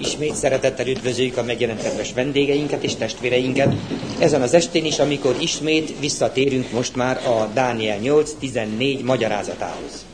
Ismét szeretettel üdvözöljük a megjelent kedves vendégeinket és testvéreinket. Ezen az estén is, amikor ismét visszatérünk most már a Dániel 8.14 magyarázatához.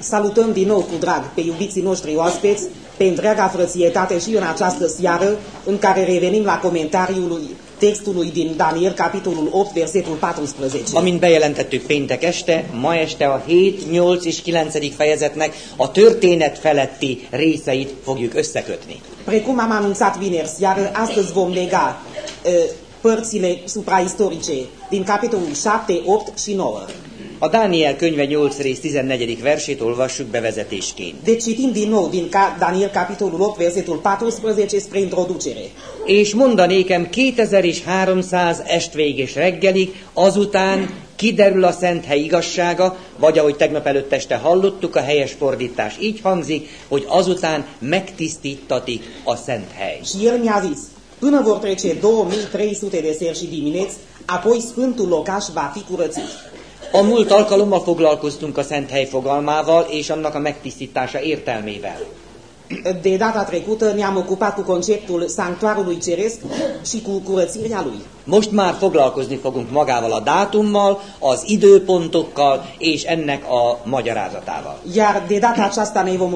Salutăm din nou cu drag pe iubiții noștri oaspeți, pe întreaga frățietate și în această seară în care revenim la comentariul textului din Daniel, capitolul 8, versetul 14. Amint bejelentettük péntek este, ma este a 7, 8 és 9. fejezetnek a történet feletti részeit fogjuk összekötni. Precum am anunțat vineri seară, astăzi vom lega uh, părțile supraistorice din capitolul 7, 8 și 9. A Dániel könyve 8 rész 14. versét olvassuk bevezetésként. Deci citim din nou din Daniel, capitolul 8, versetul 14 spre introducere. És mondanékem 2300 estvég és reggelig, azután kiderül a szent hely igazsága, vagy ahogy tegnap előtt este hallottuk, a helyes fordítás így hangzik, hogy azután megtisztítatik a szent hely. Și el mi-a zis, până vor trece 2300 de seri și dimineți, apoi sfântul locaș va fi curățit. A múlt alkalommal foglalkoztunk a szent hely fogalmával és annak a megtisztítása értelmével. De data trecută ne-am ocupat cu conceptul sanctuarului ceresc și cu curățirea lui. Most már foglalkozni fogunk magával a dátummal, az időpontokkal és ennek a magyarázatával. Iar de data aceasta ne vom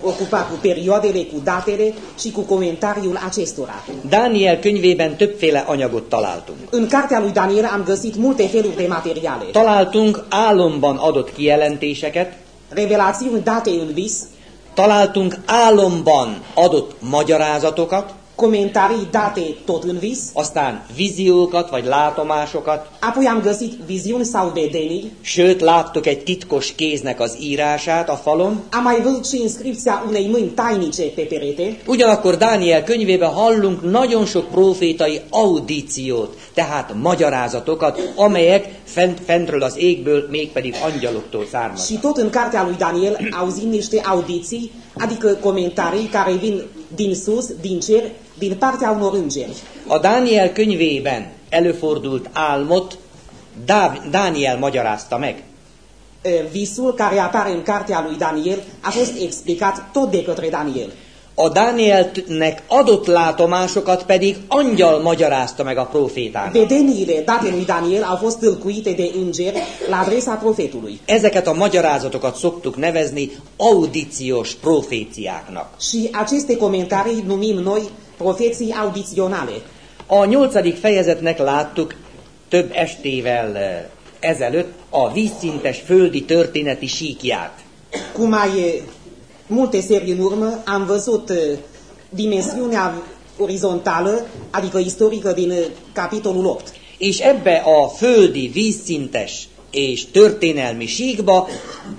ocupa, cu perioadele, cu datele și cu comentariul acestora. Dániel könyvében többféle anyagot találtunk. În cartea lui Daniel am găsit multe feluri de materiale. Találtunk álomban adott kijelentéseket, Revelațiuni date în vis, találtunk álomban adott magyarázatokat, comentarii date tot în vis, aztán viziókat vagy látomásokat, apoi am găsit viziuni sau vedenii, sőt láttuk egy titkos kéznek az írását a falon. am mai văzut și inscripția unei mâini tainice pe perete, Ugyanakkor Dániel könyvében hallunk nagyon sok profétai audíciót, tehát magyarázatokat, amelyek fent, fentről az égből, mégpedig angyaloktól származnak. Și tot în cartea lui Daniel auzim niște audiții, adică comentarii care vin din sus, din cer, din partea unor îngeri. A Dániel könyvében előfordult álmot Dáv- Dániel magyarázta meg. E, Visul care apare în cartea lui Daniel a fost explicat tot de către Daniel. A Dánielnek adott látomásokat pedig angyal magyarázta meg a profétának. Vedeniile date lui Daniel au fost tâlcuite de îngeri la adresa profetului. Ezeket a magyarázatokat szoktuk nevezni audíciós proféciáknak. Și aceste comentarii numim noi profeții audiționale. A nyolcadik fejezetnek láttuk több estével eh, ezelőtt a vízszintes földi történeti síkját. Cu mai e, multe serii în urmă am văzut e, dimensiunea orizontală, adică istorică din e, capitolul 8. És ebbe a földi vízszintes és történelmi síkba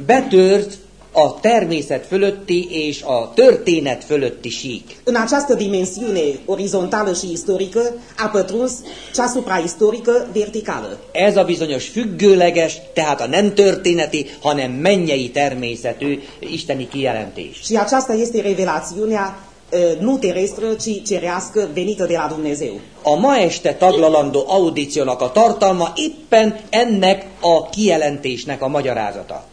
betört a természet fölötti és a történet fölötti sík. În această dimensiune orizontală și istorică a pătruns cea supraistorică verticală. Ez a bizonyos függőleges, tehát a nem történeti, hanem mennyei természetű isteni kijelentés. Și aceasta este revelațiunea e, nu terestră, ci cerească venită de la Dumnezeu. A ma este taglalandó audíciónak a tartalma éppen ennek a kijelentésnek a magyarázata.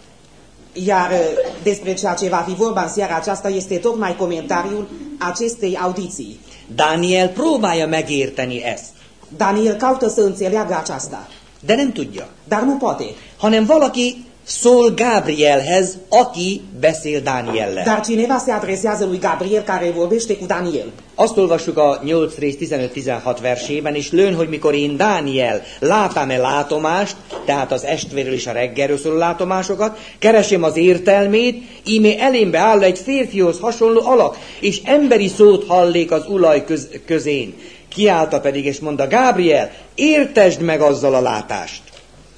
Iar e, despre ceea ce va fi vorba în seara aceasta este tocmai comentariul acestei audiții. Dániel próbálja megérteni ezt, Daniel caută să înțeleagă aceasta, de nem tudja. dar nu poate. Hanem valaki szól Gabrielhez, aki beszél Dániellel. Dar cineva se adresează lui Gabriel care vorbește cu Daniel. Azt olvassuk a 8 rész 15-16 versében, és lőn, hogy mikor én Dániel látám-e látomást, tehát az estvéről és a reggelről szóló látomásokat, keresem az értelmét, ímé elémbe áll egy férfihoz hasonló alak, és emberi szót hallék az ulaj köz, közén. Kiállta pedig, és mondta, Gabriel, értesd meg azzal a látást.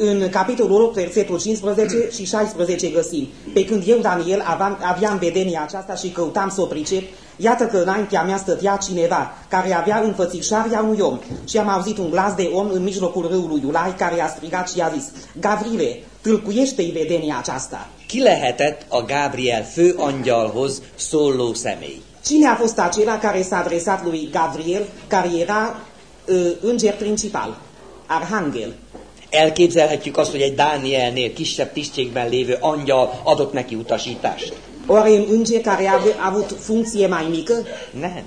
În capitolul 8, versetul 15 și 16 găsim, pe când eu, Daniel, aveam, aveam vedenia aceasta și căutam să o pricep, iată că înaintea mea stătea cineva care avea înfățișarea unui om și am auzit un glas de om în mijlocul râului Ulai care a strigat și a zis, Gavrile, tâlcuiește-i vedenia aceasta. Ki lehetett a Gabriel főangyalhoz szóló személy? Cine a fost acela care s-a adresat lui Gabriel, care era uh, înger principal, arhanghel? Elképzelhetjük azt, hogy egy Dánielnél kisebb tisztségben lévő angyal adott neki utasítást? Oare un înger care a avut funcție mai mică? Nem.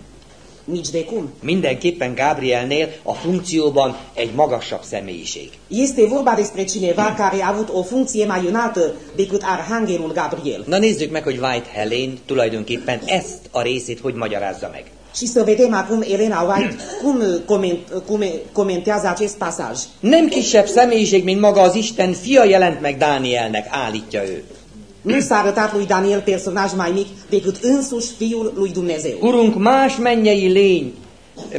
Nici de cum. Mindenképpen Gabrielnél a funkcióban egy magasabb személyiség. Este vorba despre cineva care a avut o funcție mai înaltă decât Arhanghelul Gabriel. Na nézzük meg, hogy White Helen tulajdonképpen ezt a részét hogy magyarázza meg. Și să vedem acum Elena White cum, coment, cum comentează acest pasaj. Nem kisebb személyiség, mint maga az Isten fia jelent meg Dánielnek, állítja ő. Nu s-a arătat lui Daniel personaj mai mic decât însuși Fiul lui Dumnezeu. Urunk más mennyei lény,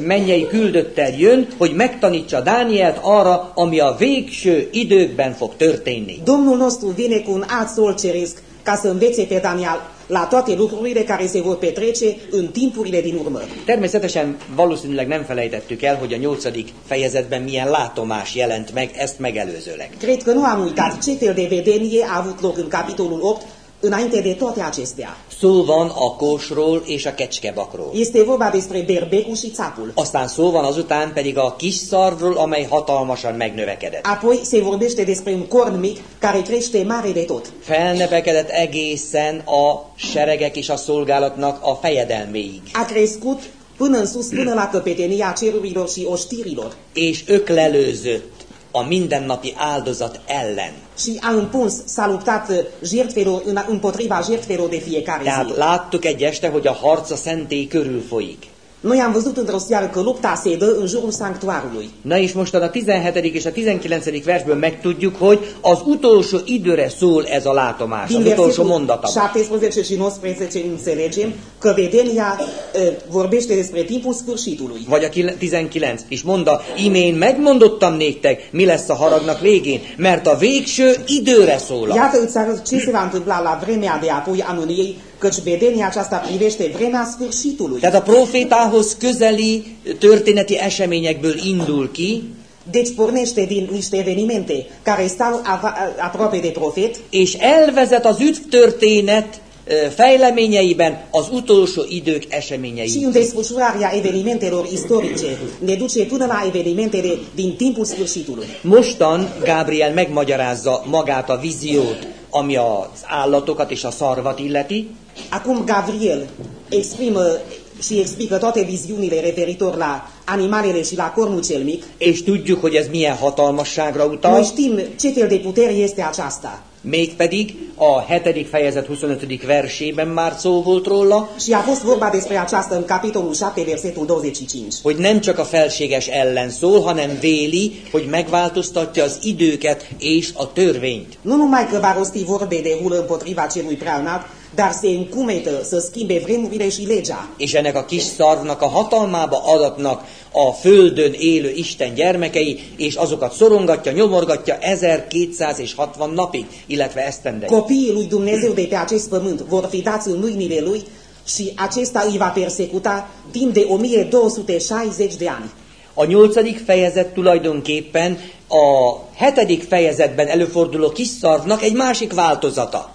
mennyei küldöttel jön, hogy megtanítsa Dánielt arra, ami a végső időkben fog történni. Domnul nostru vine cu un alt sol ceresc ca să învețe pe Daniel la toate lucrurile care se vor petrece în timpurile din urmă. Természetesen valószínűleg nem felejtettük el, hogy a nyolcadik fejezetben milyen látomás jelent meg, ezt megelőzőleg. Cred că nu am uitat ce fel de vedenie a avut loc în capitolul 8 înainte de toate acestea. Szó van a kósról és a kecskebakról. Este vorba despre berbecul și țapul. Aztán szó van azután pedig a kis szarvról, amely hatalmasan megnövekedett. Apoi se vorbește despre un corn mic care crește mare de tot. Felnevekedett egészen a seregek és a szolgálatnak a fejedelméig. A crescut până în sus, până la căpetenia cerurilor și oștirilor. És öklelőzött a mindennapi áldozat ellen. Și a împuns, s-a luptat jertfelor, împotriva jertfelor de fiecare Tehát zi. láttuk egy este, hogy a harc a szentély körül folyik. Noi am văzut într-o seară că lupta se dă în jurul sanctuarului. Na és mostan a 17. és a 19. versből megtudjuk, hogy az utolsó időre szól ez a látomás, Din az utolsó mondata. 17 și 19 înțelegem că vedenia uh, vorbește despre timpul sfârșitului. Vagy a kil- 19, és mondta, imén megmondottam néktek, mi lesz a haragnak végén, mert a végső időre szólal. Iată îți arăt ce se va întâmpla la vremea de apoi a mâniei, căci vedenia aceasta privește vremea sfârșitului. Tehát a profétához közeli történeti eseményekből indul ki, Deci pornește din niște evenimente care stau ava- aproape de profet és elvezet az üdvtörténet ö, fejleményeiben az utolsó idők și eseményei. în desfășurarea evenimentelor istorice ne duce până la evenimentele din timpul sfârșitului. Mostan Gabriel megmagyarázza magát a víziót, ami az állatokat és a szarvat illeti, Acum Gabriel exprimă și explică toate viziunile referitor la animalele și la cornul cel mic. és tudjuk, hogy ez milyen hatalmasságra Noi utal, știm ce fel de putere este aceasta. Mégpedig a 7. fejezet 25. versében már szó volt róla, Și a fost vorba despre aceasta în capitolul 7, versetul 25. hogy nem csak a felséges ellen szól, hanem véli, hogy megváltoztatja az időket és a törvényt. Nu numai că va rosti vorbe de hulă împotriva celui prea înalt, dar se încumetă să schimbe vremurile și legea. És ennek a kis szarvnak a hatalmába adatnak a földön élő Isten gyermekei, és azokat szorongatja, nyomorgatja 1260 napig, illetve esztendei. Copiii lui Dumnezeu de pe acest pământ vor fi dați în mâinile lui și acesta îi va persecuta timp de 1260 de ani. A nyolcadik fejezet tulajdonképpen a hetedik fejezetben előforduló kis szarvnak egy másik változata.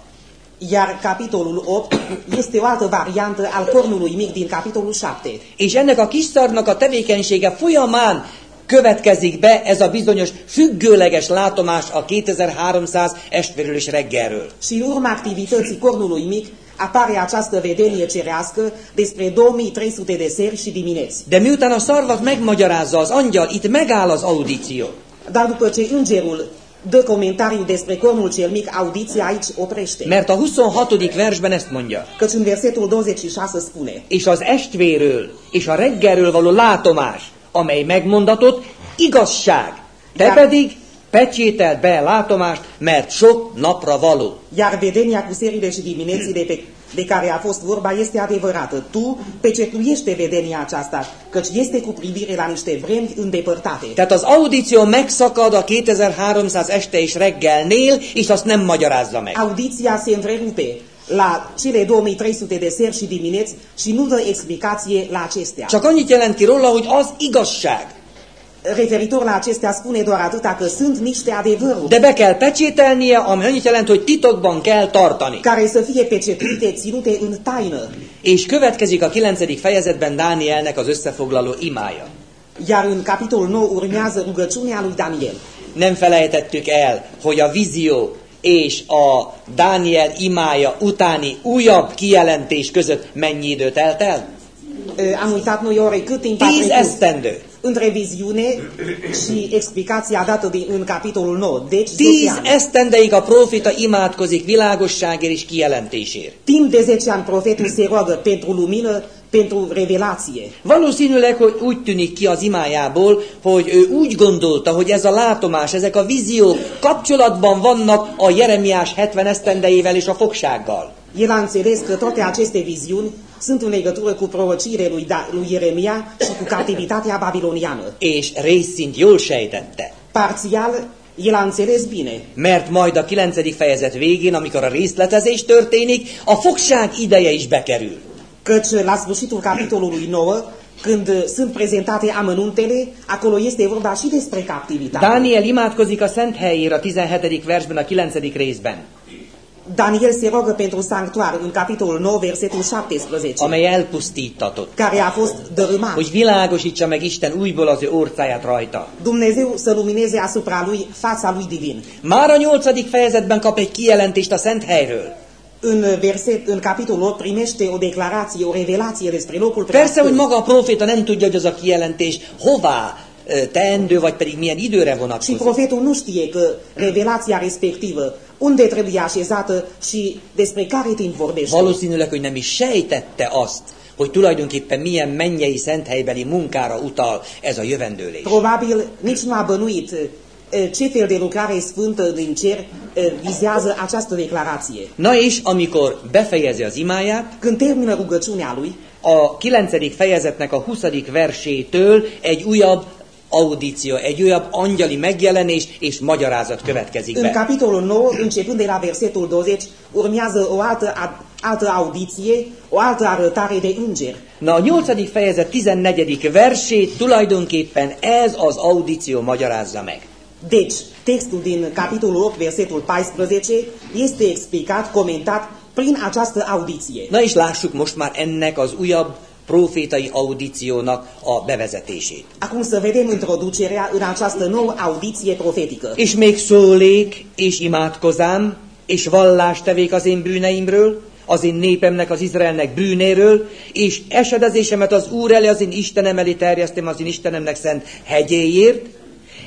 Iar capitolul 8 este o altă variantă al cornului mic din capitolul 7. És ennek a kis szarvnak a tevékenysége folyamán következik be ez a bizonyos függőleges látomás a 2300 estvérülés reggelről. Și în urma activității cornului mic apare această vedenie cerească despre 2300 de seri și dimineți. De miután a szarvat megmagyarázza az angyal, itt megáll az audíció. Dar după ce îngerul dă comentariu despre cornul cel mic, audiția aici oprește. Mert a 26. versben ezt mondja. Căci în versetul 26 spune És az estvéről és a reggelről való látomás, amely megmondatott, igazság. Te Ja. pedig pecsételd be látomást, mert sok napra való. Iar vedenia cu serile și diminețile pe, de care a fost vorba este adevărată. Tu pecetuiește vedenia aceasta, căci este cu privire la niște vremi îndepărtate. Tehát az audíció megszakad a 2300 este és reggelnél, és azt nem magyarázza meg. Audiția se întrerupe la cele 2300 de seri și dimineți și nu dă explicație la acestea. Csak annyit jelent ki róla, hogy az igazság. Referitor la acestea spune doar atâta că sunt niște adevăruri De be kell pecsételnie, ami annyit jelent, hogy titokban kell tartani. care să fie pecetuite, ținute în taină. És következik a 9. fejezetben Dánielnek az összefoglaló imája. Iar în capitolul 9 urmează rugăciunea lui Daniel. Nem felejtettük el, hogy a vízió és a Dániel imája utáni újabb kijelentés között mennyi idő telt el? Am uitat noi oare cât timp Tíz esztendő. Între viziune și explicația dată din, în capitolul 9. Deci 10 Tíz esztendeig a profita imádkozik világosságért és kijelentésért. Timp de 10 ani profetul se roagă pentru lumină, pentru revelație. Valószínűleg, hogy úgy tűnik ki az imájából, hogy ő úgy gondolta, hogy ez a látomás, ezek a víziók kapcsolatban vannak a Jeremiás 70 esztendeivel és a fogsággal. El a înțeles că toate aceste viziuni sunt în legătură cu prorocire lui, da, lui Ieremia și cu captivitatea babiloniană. És részszint jól sejtette. Parțial, el a înțeles bine, Mert majd a 9. fejezet végén, amikor a részletezés történik, a fogság ideje is bekerül. căci la sfârșitul capitolului 9, când sunt prezentate amănuntele, acolo este vorba și despre captivitate. Dániel imádkozik a szent helyére a 17. versben, a 9. részben, Daniel se roagă pentru sanctuar în capitolul 9, versetul 17, amely elpusztítatott. care a fost dărâmat. Hogy világosítsa meg Isten újból az ő orcáját rajta. Dumnezeu să lumineze asupra lui fața lui divin. Már a 8. fejezetben kap egy kijelentést a szent helyről. În, verset, în capitolul 8 primește o declarație, o revelație despre locul Persze, hogy maga a proféta nem tudja, hogy az a kijelentés hová teendő, vagy pedig milyen időre Și vonatkozik. profetul nu știe că revelația respectivă, unde trebuie așezată și despre care timp vorbește. Valószínűleg, hogy nem is sejtette azt, hogy tulajdonképpen milyen mennyei szentelybeli munkára utal ez a jövendőlés. Probabil nici nu a bănuit eh, ce fel de lucrare sfântă din cer eh, vizează această declarație. Na és, amikor befejezi az imáját, Când termină rugăciunea lui, a 9. fejezetnek a 20. versétől egy újabb audíció, egy újabb angyali megjelenés és magyarázat következik în be. capitolul 9, începând de la versetul 20, urmează o altă, a, altă audiție, o altă arătare de înger. Na, a 8. fejezet 14. versét tulajdonképpen ez az audíció magyarázza meg. Deci, textul din capitolul 8, versetul 14, este explicat, comentat prin această audiție. Na és lássuk most már ennek az újabb profétai audíciónak a bevezetését. Acum să vedem introducerea în această nouă audiție profetică. És még szólék, és imádkozám, és vallást tevék az én bűneimről, az én népemnek, az Izraelnek bűnéről, és esedezésemet az Úr elé, az én Istenem elé terjesztem az én Istenemnek szent hegyéért.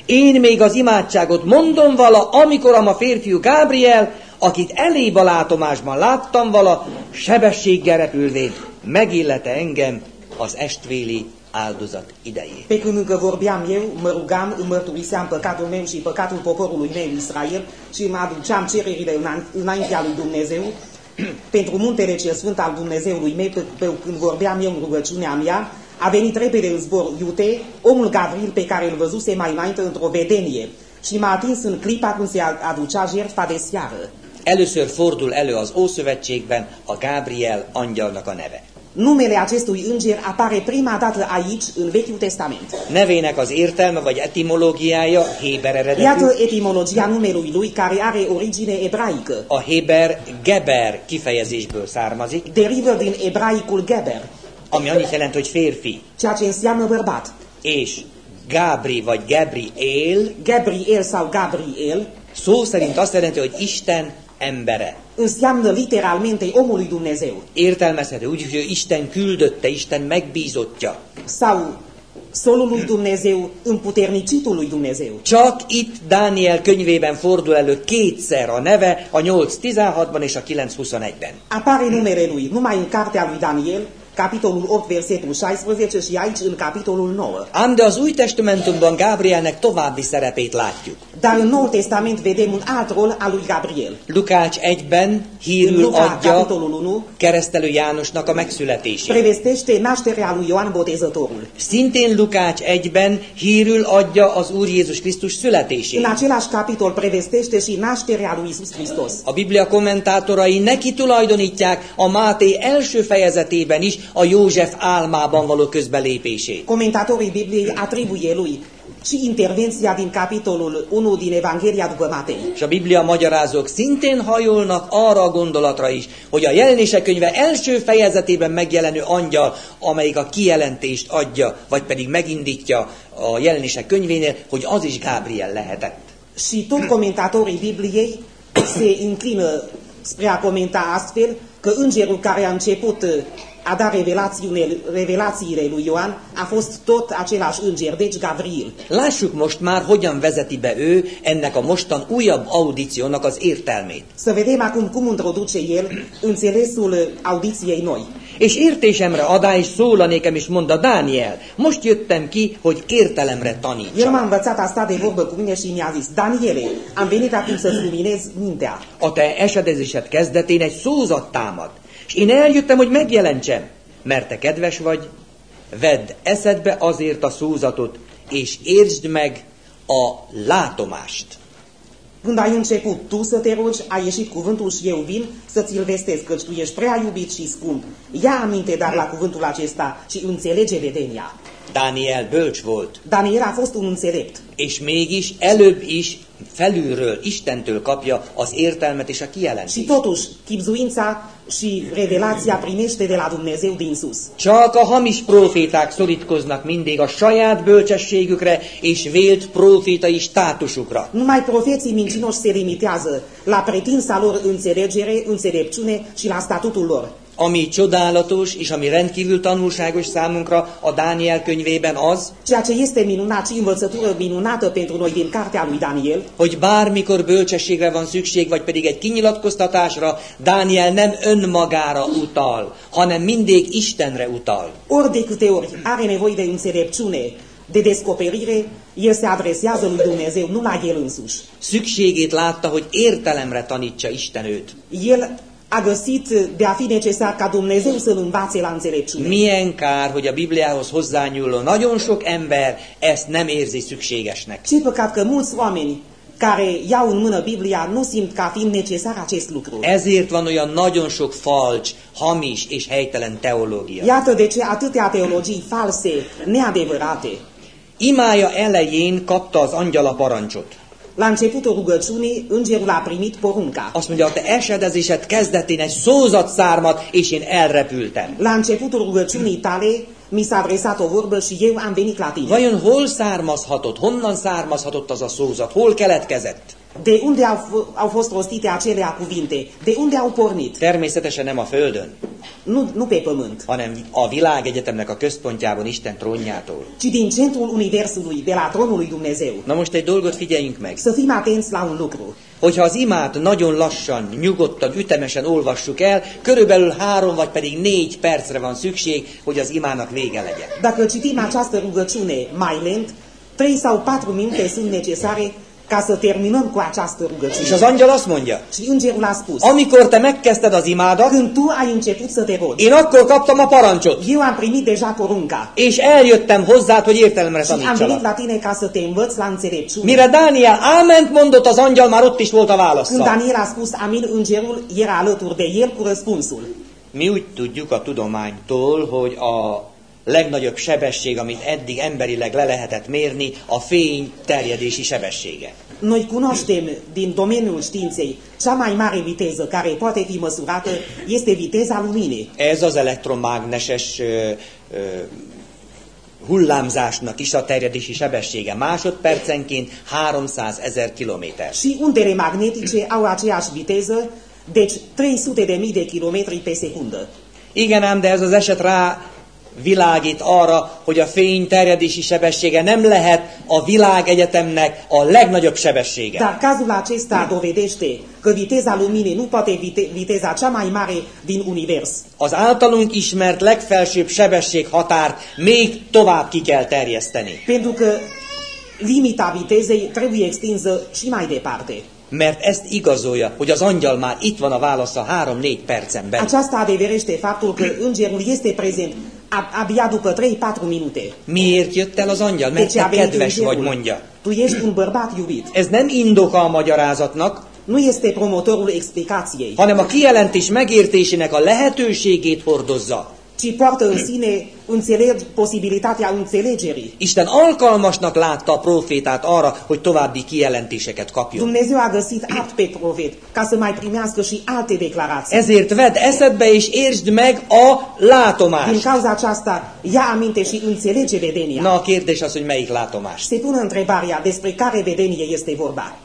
Én még az imádságot mondom vala, amikor a férfiú Gábriel, akit elébb a látomásban láttam vala, sebességgel repülvén megillete engem az estvéli áldozat idején. Pe când încă vorbeam eu, mă rugam, îmi mărturiseam păcatul meu și păcatul poporului meu Israel și îmi aduceam cererile înan- înaintea lui Dumnezeu pentru muntele cel sfânt al Dumnezeului meu, pe, pe când vorbeam eu în rugăciunea mea, a venit repede în zbor iute, omul Gavril pe care îl văzuse mai înainte într-o vedenie și m-a atins în clipa când se aducea jertfa de seară. Először fordul elő az Ószövetségben a Gábriel angyalnak a neve. Numele acestui înger apare prima dată aici, în Vechiul Testament. Nevének az értelme vagy etimológiája héber eredetű. Iată etimologia numelui lui care are origine ebraică. A héber geber kifejezésből származik, Derivă din ebraicul Geber, ami annyit jelent, hogy férfi. ceea ce înseamnă bărbat. És Gábri vagy Gabriel Gabriel sau Gabriel szó szerint azt jelenti, hogy Isten embere. înseamnă literalmente omul lui Dumnezeu Értelmezhető úgy, hogy ő Isten küldötte, Isten megbízottja. sau solul lui Dumnezeu, împuternicitul lui Dumnezeu. Csak itt Dániel könyvében fordul elő kétszer a neve, a 8.16-ban és a 9.21-ben. Apare numele lui numai în cartea lui Daniel, capitolul 8, versetul 16 și aici în capitolul 9. Ám de az Új Testamentumban Gábrielnek további szerepét látjuk. Dar în Noul Testament vedem un alt rol al lui Gabriel. Lukács 1-ben În hírül Luca, adja capitolul 1, keresztelő Jánosnak a megszületését. prevestește nașterea lui Ioan Botezătorul. Szintén Lukács 1-ben hírül adja az Úr Jézus Krisztus În születését. același capitol prevestește și nașterea lui Isus Hristos. A Biblia kommentátorai neki tulajdonítják a Máté első fejezetében is a József álmában való közbelépését. Comentatorii Bibliei atribuie lui și intervenția din capitolul 1 din Evanghelia după Matei. És a Biblia magyarázók szintén hajolnak arra a gondolatra is, hogy a jelenések könyve első fejezetében megjelenő angyal, amelyik a kijelentést adja, vagy pedig megindítja a jelenések könyvénél, hogy az is Gábriel lehetett. Și tot comentatorii Bibliei se înclină spre a comenta astfel că îngerul care a început a dat revelațiile, revelațiile lui Ioan a fost tot același înger, deci Gabriel. Lássuk most már, hogyan vezeti be ő ennek a mostan újabb audíciónak az értelmét. Să vedem acum cum introduce el înțelesul audiției noi. És értésemre adá és szóla nékem is mondta Dániel. Most jöttem ki, hogy értelemre El m-a tanítsa. învățat a sta de vorbă cu mine și mi-a zis, Daniele, am venit acum să-ți luminez mintea. A te esedezésed kezdetén egy szózat támad. És én eljöttem, hogy megjelentsem. Mert te kedves vagy, vedd eszedbe azért a szózatot, és értsd meg a látomást. Când ai început tu să te rogi, a ieșit cuvântul și eu vin să ți-l vestez, căci tu ești prea iubit și scump. Ia aminte dar la cuvântul acesta și înțelege vedenia. Dániel bölcs volt, Daniel a fost un înțelept. és mégis előbb is felülről, Istentől kapja az értelmet és a Și kijelentést. totuși, chipzuința și revelația primește de la Dumnezeu din sus. Csak a hamis proféták szorítkoznak mindig a saját bölcsességükre és vélt profétai státusukra. Numai profeții mincinoși se limitează la pretinsa lor înțelegere, înțelepciune și la statutul lor. Ami csodálatos és ami rendkívül tanulságos számunkra a Dániel könyvében az, Ceea ce este minunat și învățătură minunată pentru noi din cartea lui Daniel, hogy bármikor bölcsességre van szükség, vagy pedig egy kinyilatkoztatásra, Dániel nem önmagára utal, hanem mindig Istenre utal. ori de câte ori are nevoie de înțelepciune, de descoperire, el se adresează lui Dumnezeu, nu la el însuși. Szükségét látta, hogy értelemre tanítsa Isten őt. El a găsit de a fi necesar ca Dumnezeu să-l învațe la înțelepciune. Milyen kár, hogy a Bibliához hozzányúló nagyon sok ember ezt nem érzi szükségesnek. Ce păcat că mulți oameni care iau în mână Biblia nu simt ca fiind necesar acest lucru. Ezért van olyan nagyon sok falcs, hamis és helytelen teológia. Iată de ce atâtea teologii false, neadevărate. Imája elején kapta az angyal a parancsot. La începutul rugăciunii, îngerul a primit porunca. Azt mondja, a te esedezésed kezdetén egy szózat szármad, és én elrepültem. La începutul rugăciunii tale, mi s-a adresat o vorbă și eu am venit la tine. Vajon hol származhatott, honnan származhatott az a szózat, hol keletkezett? De unde au, au fost rostite acelea cuvinte? De unde au pornit? Természetesen nem a Földön, Nu, nu pe pământ, hanem a világegyetemnek a központjában, Isten trónjától. ci din centrul Universului, de la tronul lui Dumnezeu. Na most egy dolgot figyeljünk meg. Să fim atenți la un lucru. Hogyha az imát nagyon lassan, nyugodtan, ütemesen olvassuk el, körülbelül három vagy pedig négy percre van szükség, hogy az imának vége legyen. Dacă citim această rugăciune mai lent, 3 sau 4 minute sunt necesare ca să terminăm cu această És rugăciune. az angyal azt mondja, Și îngerul a spus, amikor te megkezdted az imádat, când tu ai început să te rogi, én akkor kaptam a parancsot, eu am primit deja porunca és eljöttem hozzád, hogy értelemre și am venit tanítsalak. la tine ca să te învăț la înțelepciune. Mire Dániel áment mondott, az angyal már ott is volt a Când válaszsal. Daniel a spus amin, îngerul era alături de el cu răspunsul. Mi úgy tudjuk a tudománytól, hogy a legnagyobb sebesség, amit eddig emberileg le lehetett mérni, a fény terjedési sebessége. Noi cunoaștem din domeniul științei cea mai mare viteză care poate fi măsurată este viteza luminii. Ez az elektromágneses ö, ö, hullámzásnak is a terjedési sebessége. Másodpercenként 300 ezer kilométer. Și undele magnetice au aceeași viteză, deci 300 de mii de kilometri pe secundă. Igen ám, de ez az eset rá világít arra, hogy a fény terjedési sebessége nem lehet a világegyetemnek a legnagyobb sebessége. Dar cazul acesta dovedește că viteza luminii nu poate vite- viteza cea mai mare din univers. Az általunk ismert legfelsőbb sebesség határt még tovább ki kell terjeszteni. Pentru că limita vitezei trebuie extinsă și mai departe. Mert ezt igazolja, hogy az angyal már itt van a válasza 3-4 percen belül. Aceasta adeverește faptul că îngerul este prezent ab- abia după 3-4 minute. Miért jött el az angyal? Mert te kedves vagy, mondja. Tu ești un bărbat iubit. Ez nem indoka a magyarázatnak, Nu este promotorul explicației, hanem a kijelentés megértésének a lehetőségét hordozza. Ci poartă în sine înțeleg, posibilitatea înțelegerii. Isten alkalmasnak látta a profétát arra, hogy további kijelentéseket kapjon. Dumnezeu a găsit apt pe profet ca să mai primească și alte declarații. Ezért vedd eszedbe és értsd meg a Din látomást. cauza aceasta, ia aminte și înțelege vedenia. Na a kérdés az, hogy melyik látomás. Se pune întrebarea despre care vedenie este vorba.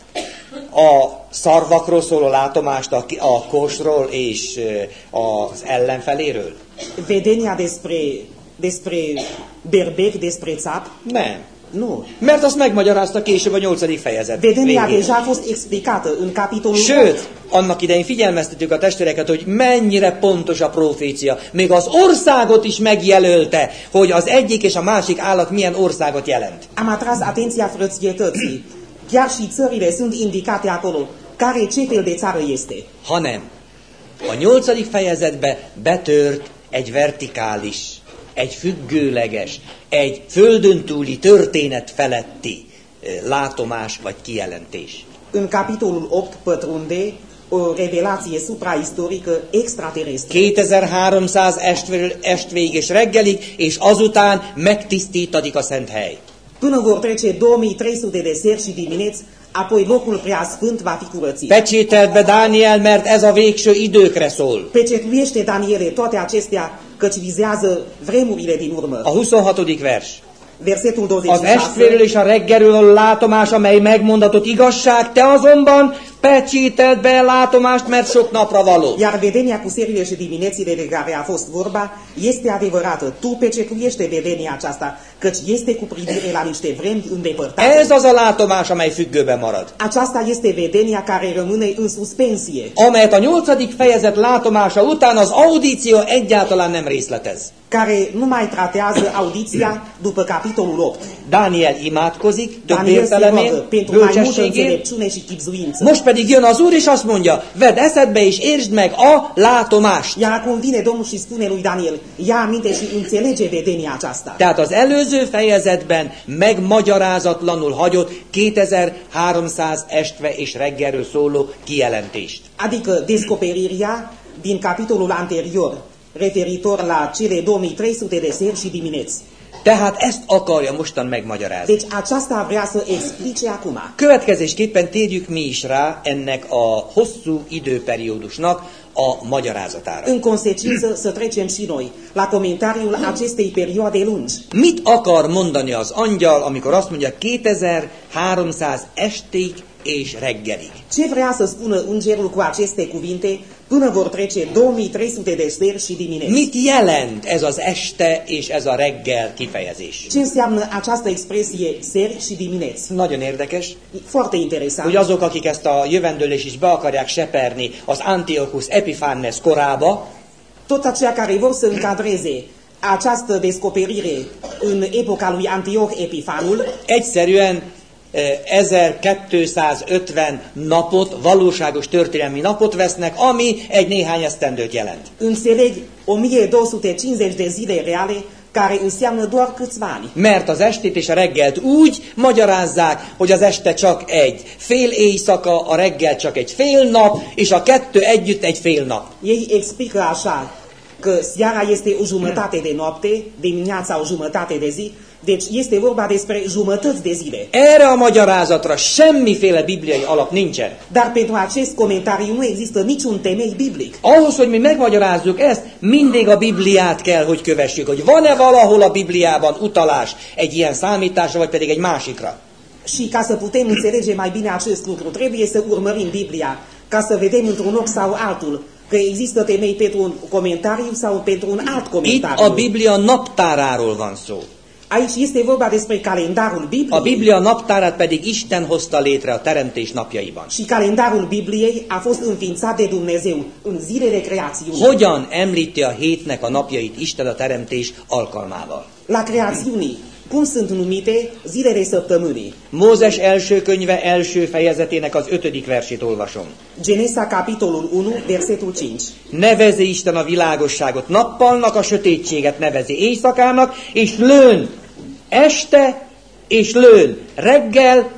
A szarvakról szóló látomást, a, a kosról és az ellenfeléről? Vedenia despre, despre berbec, despre țap? Nem. Nu. Mert azt megmagyarázta később a nyolcadik fejezet Vedenia deja a fost explicată în capitolul 8. Sőt, annak idején figyelmeztetjük a testvéreket, hogy mennyire pontos a profécia. Még az országot is megjelölte, hogy az egyik és a másik állat milyen országot jelent. Am atras atenția frățietății. Chiar și țările sunt indicate acolo. Care ce fel de țară este? Hanem a nyolcadik fejezetbe betört egy vertikális, egy függőleges, egy földön túli történet feletti látomás vagy kijelentés. În capitolul 8 pătrunde o revelație supraistorică extraterestră. 2300 estről estvég és reggelig, és azután megtisztítatik a szent hely. Până vor trece 2300 de seri și dimineți, apoi locul preasfânt va fi curățit. Pecsételt be Dániel, mert ez a végső időkre szól. Pecetuiește Daniele toate acestea, căci vizează vremurile din urmă. A 26. vers. Versetul Az 26. estvéről és a reggelről való látomás, amely megmondatott igazság, te azonban pecsételt be látomást, mert sok napra való. Iar vedenia cu serile și diminețile de care a fost vorba este adevărată. Tu pecetuiește vedenia aceasta, căci este cu privire la niște vremi îndepărtate. Ez az a látomás, amely függőben marad. Aceasta este vedenia care rămâne în suspensie, Amelyet a nyolcadik fejezet látomása után az audíció egyáltalán nem részletez. care nu mai tratează audiția după capitolul 8. Dániel imádkozik, több Daniel se roagă értelemén, pentru mai multă bölcsességén, înțelepciune și chipzuință. most pedig jön az Úr, és azt mondja, vedd eszedbe és értsd meg a látomást. Iar acum vine Domnul și spune lui Daniel, ia aminte și înțelege vedenia aceasta. Tehát az előző fejezetben megmagyarázatlanul hagyott 2300 estve és reggelről szóló kijelentést. Adică descoperirea din capitolul anterior, referitor la cele 2300 de seri și dimineți. Tehát ezt akarja mostan megmagyarázni. Deci aceasta vrea să explice acum. Következésképpen térjük mi is rá ennek a hosszú időperiódusnak a magyarázatára. În consecință să trecem și noi la comentariul acestei perioade lungi. Mit akar mondani az angyal, amikor azt mondja 2300 estig és reggelig? Ce vrea să spună îngerul cu aceste cuvinte până vor trece 2300 de seri și dimineți? Mit jelent ez az este és ez a reggel kifejezés? Ce înseamnă această expresie seri și dimineți? Nagyon érdekes, Foarte interesant. hogy azok, akik ezt a jövendőlés is be akarják seperni az Antiochus Epiphanes korába, Toți aceia care vor să încadreze această descoperire în epoca lui Antioch Epifanul, egyszerűen 1250 napot, valóságos történelmi napot vesznek, ami egy néhány esztendőt jelent. înțeleg 1250 de zile reale care înseamnă doar câțiva ani. Mert az estét és a reggelt úgy magyarázzák, hogy az este csak egy fél éjszaka, a reggel csak egy fél nap, és a kettő együtt egy fél nap. Ei explică așa că seara este o jumătate de noapte, dimineața o jumătate de zi, deci este vorba despre jumătăți de zile. Erre a magyarázatra semmiféle bibliai alap nincsen. Dar pentru acest comentariu nu există niciun temei biblic. Ahhoz, hogy mi megmagyarázzuk ezt, mindig a Bibliát kell, hogy kövessük, hogy van-e valahol a Bibliában utalás egy ilyen számításra, vagy pedig egy másikra. Și ca să putem înțelege mai bine acest lucru, trebuie să urmărim Biblia, ca să vedem într-un loc sau altul că există temei pentru un comentariu sau pentru un alt Itt comentariu. a Biblia naptáráról van szó. Aici este vorba despre calendarul A Bibliei. Biblia naptárát pedig Isten hozta létre a teremtés napjaiban. Și calendarul Bibliei a fost înființat de Dumnezeu în zilele creațiunii. Hogyan említi a hétnek a napjait Isten a teremtés alkalmával? La creațiunii, cum sunt numite zilele săptămânii? Mózes első könyve első fejezetének az ötödik versét olvasom. Genesa, capitolul 1, versetul 5. Nevezi Isten a világosságot nappalnak, a sötétséget nevezi éjszakának, és lőn este, és lőn reggel,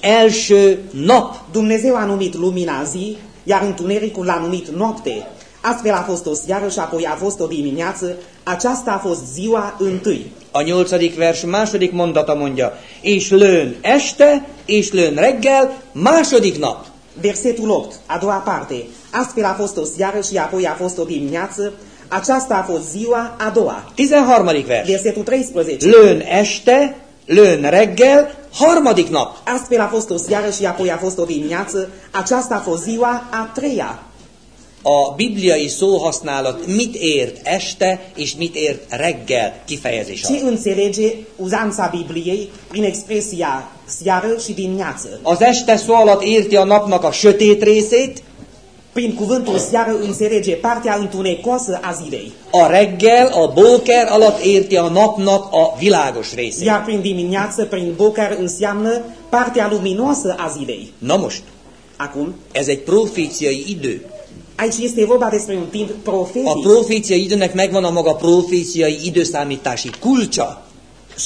első nap. Dumnezeu a numit lumina zi, iar întunericul l-a numit noapte. Astfel a fost o seară și apoi a fost o dimineață. Aceasta a fost ziua întâi. A nyolcadik vers második mondata mondja, és lőn este, és lőn reggel, második nap. Versetul 8, a doua parte. Astfel a fost o seară și apoi a fost o dimineață. Aceasta a fost ziua a doua. 13. vers. Versetul 13. Lőn este, lőn reggel, harmadik nap. Astfel a fost o seară și apoi a fost o dimineață. Aceasta a fost ziua a treia. a bibliai szóhasználat mit ért este és mit ért reggel kifejezés Ce alatt. înțelege uzanța Bibliei prin expresia seară și dimineață? Az este szó alatt érti a napnak a sötét részét, Prin cuvântul seară înțelege partea întunecoasă a zilei, a reggel, a bóker alatt érti a napnak a világos részét. iar prin dimineață, prin bocar, înseamnă partea luminoasă a zilei. Na most, Acum, ez egy proféciai idő. aici este vorba despre un timp A profetic proféciai időnek megvan a maga proféciai időszámítási kulcsa.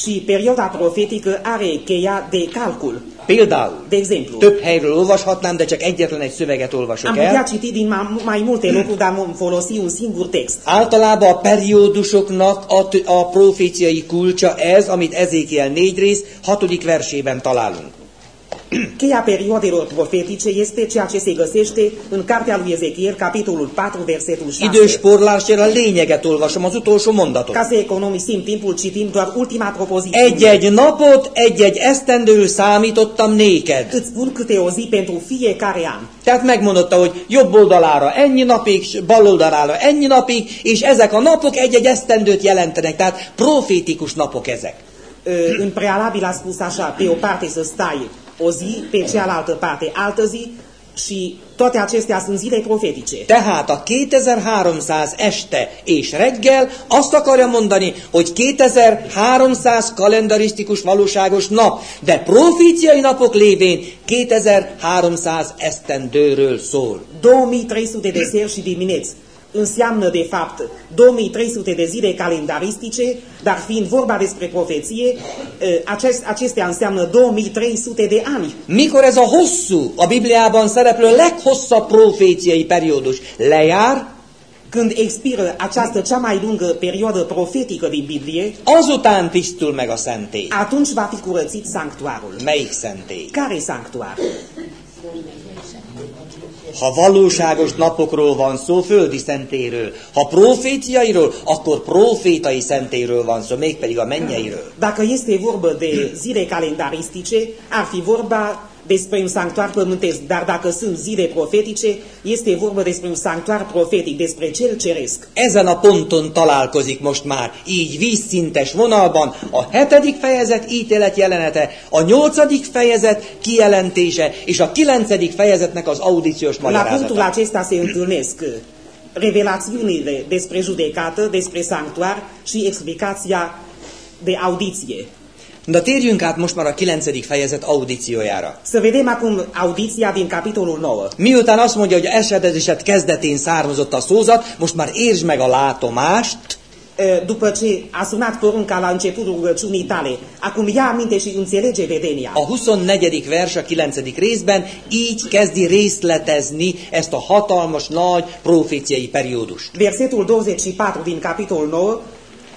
și perioada profetică are cheia de calcul. Például, De exemplu, több helyről olvashatnám, de csak egyetlen egy szöveget olvasok am putea el. citi din ma- mai multe locuri, dar vom folosi un singur text. Általában a periódusoknak a, a proféciai kulcsa ez, amit Ezékiel négy rész, hatodik versében találunk. Cheia perioadelor profetice este ceea ce se găsește în cartea lui Ezechiel, capitolul 4, versetul 6. Idősporlásért a lényeget olvasom, az utolsó mondatot. Ca să economisim timpul, citim doar ultima propoziție. Egy-egy napot, egy-egy esztendőül számítottam néked. Îți spun câte o zi pentru fiecare an. Tehát megmondotta, hogy jobb oldalára ennyi napig, bal oldalára ennyi napig, és ezek a napok egy-egy esztendőt jelentenek. Tehát profétikus napok ezek. În prealabil a spus așa, pe o parte să stai o zi, pe cealaltă parte altă zi și toate acestea sunt zile profetice. Tehát a 2300 este és reggel azt akarja mondani, hogy 2300 kalendarisztikus valóságos nap, de proféciai napok lévén 2300 esztendőről szól. 2300 de seri și dimineți înseamnă de fapt 2300 de zile calendaristice, dar fiind vorba despre profeție, ă, acest, acestea înseamnă 2300 de ani. Mikor ez a hosszú, a Bibliában szereplő leghosszabb proféciai periódus lejár, Când expiră această cea mai lungă perioadă profetică din Biblie, azután tisztul meg a szentély. atunci va fi curățit sanctuarul. Melyik szentély? Care sanctuar? Ha valóságos napokról van szó, földi szentéről. Ha proféciairól, akkor profétai szentéről van szó, mégpedig a mennyeiről. Dacă este vorbă de zile calendaristice, ar fi vorba despre un sanctuar pământesc, dar dacă sunt zile profetice, este vorba despre un sanctuar profetic, despre cel ceresc. Ezen a ponton találkozik most már, így vízszintes vonalban a hetedik fejezet ítélet jelenete, a nyolcadik fejezet kijelentése és a kilencedik fejezetnek az audíciós La punctul magyarázata. acesta se întâlnesc revelațiunile despre judecată, despre sanctuar și explicația de audiție. De térjünk át most már a kilencedik fejezet audíciójára. Să vedem acum audiția din capitolul 9. Miután azt mondja, hogy esedezéset kezdetén származott a szózat, most már értsd meg a látomást, După ce a sunat porunca la începutul rugăciunii tale, acum ia aminte și înțelege vedenia. A 24. vers a 9. részben így kezdi részletezni ezt a hatalmas, nagy proféciai periódust. Versetul 24 din capitolul 9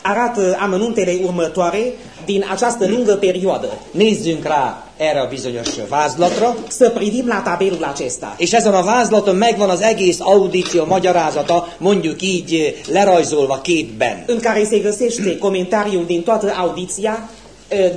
arată amănuntele următoare din această lungă perioadă. Nézzünk rá erre a bizonyos vázlatra, Să privim la tabelul acesta. és ezen a vázlaton megvan az egész audíció magyarázata, mondjuk így lerajzolva képben. în care se găsește comentariul din toată audiția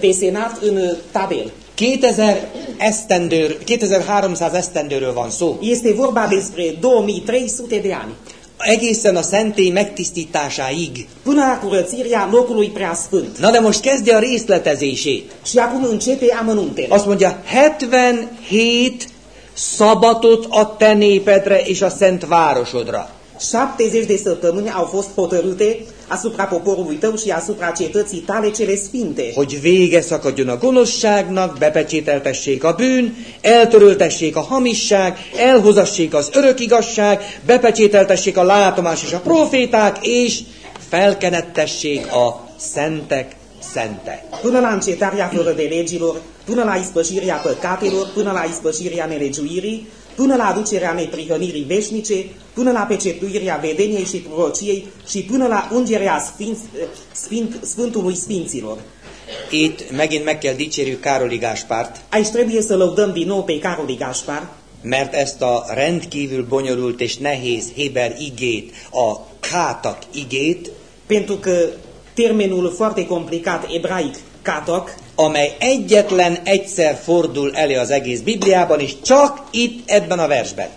desenat în tabel. 2000 esztendőr, 2300 esztendőről van szó. Este vorba despre 2300 de ani, Egészen a szentély megtisztításáig. până la curățirea locului preasfânt. Na de most kezdje a részletezését. Și acum începe amănuntele. Azt mondja, 77 szabatot a te népedre és a szent városodra. 70 de săptămâni au fost hotărâte asupra poporului tău și asupra cetății tale cele sfinte, hogy vége szakadjon a gonoszságnak, bepecsételtessék a bűn, eltöröltessék a hamisság, elhozassék az örök igazság, bepecsételtessék a látomás és a proféták, és felkenettessék a szentek szente. până la încetarea fără de legilor, până la ispășirea păcatelor, până la ispășirea nelegiuirii, până la aducerea neprihănirii veșnice, până la pecetuirea vedeniei și prorociei și până la ungerea sfinț, sfint, Sfântului Sfinților. Itt megint meg kell dicsérjük Károli Gáspárt, Aici trebuie să lăudăm din nou pe Caroli Gaspar, mert ezt a rendkívül bonyolult és nehéz Héber igét, a kátak igét, pentru că termenul foarte complicat ebraic, katok, amely egyetlen egyszer fordul elő az egész Bibliában, és csak itt ebben a versben.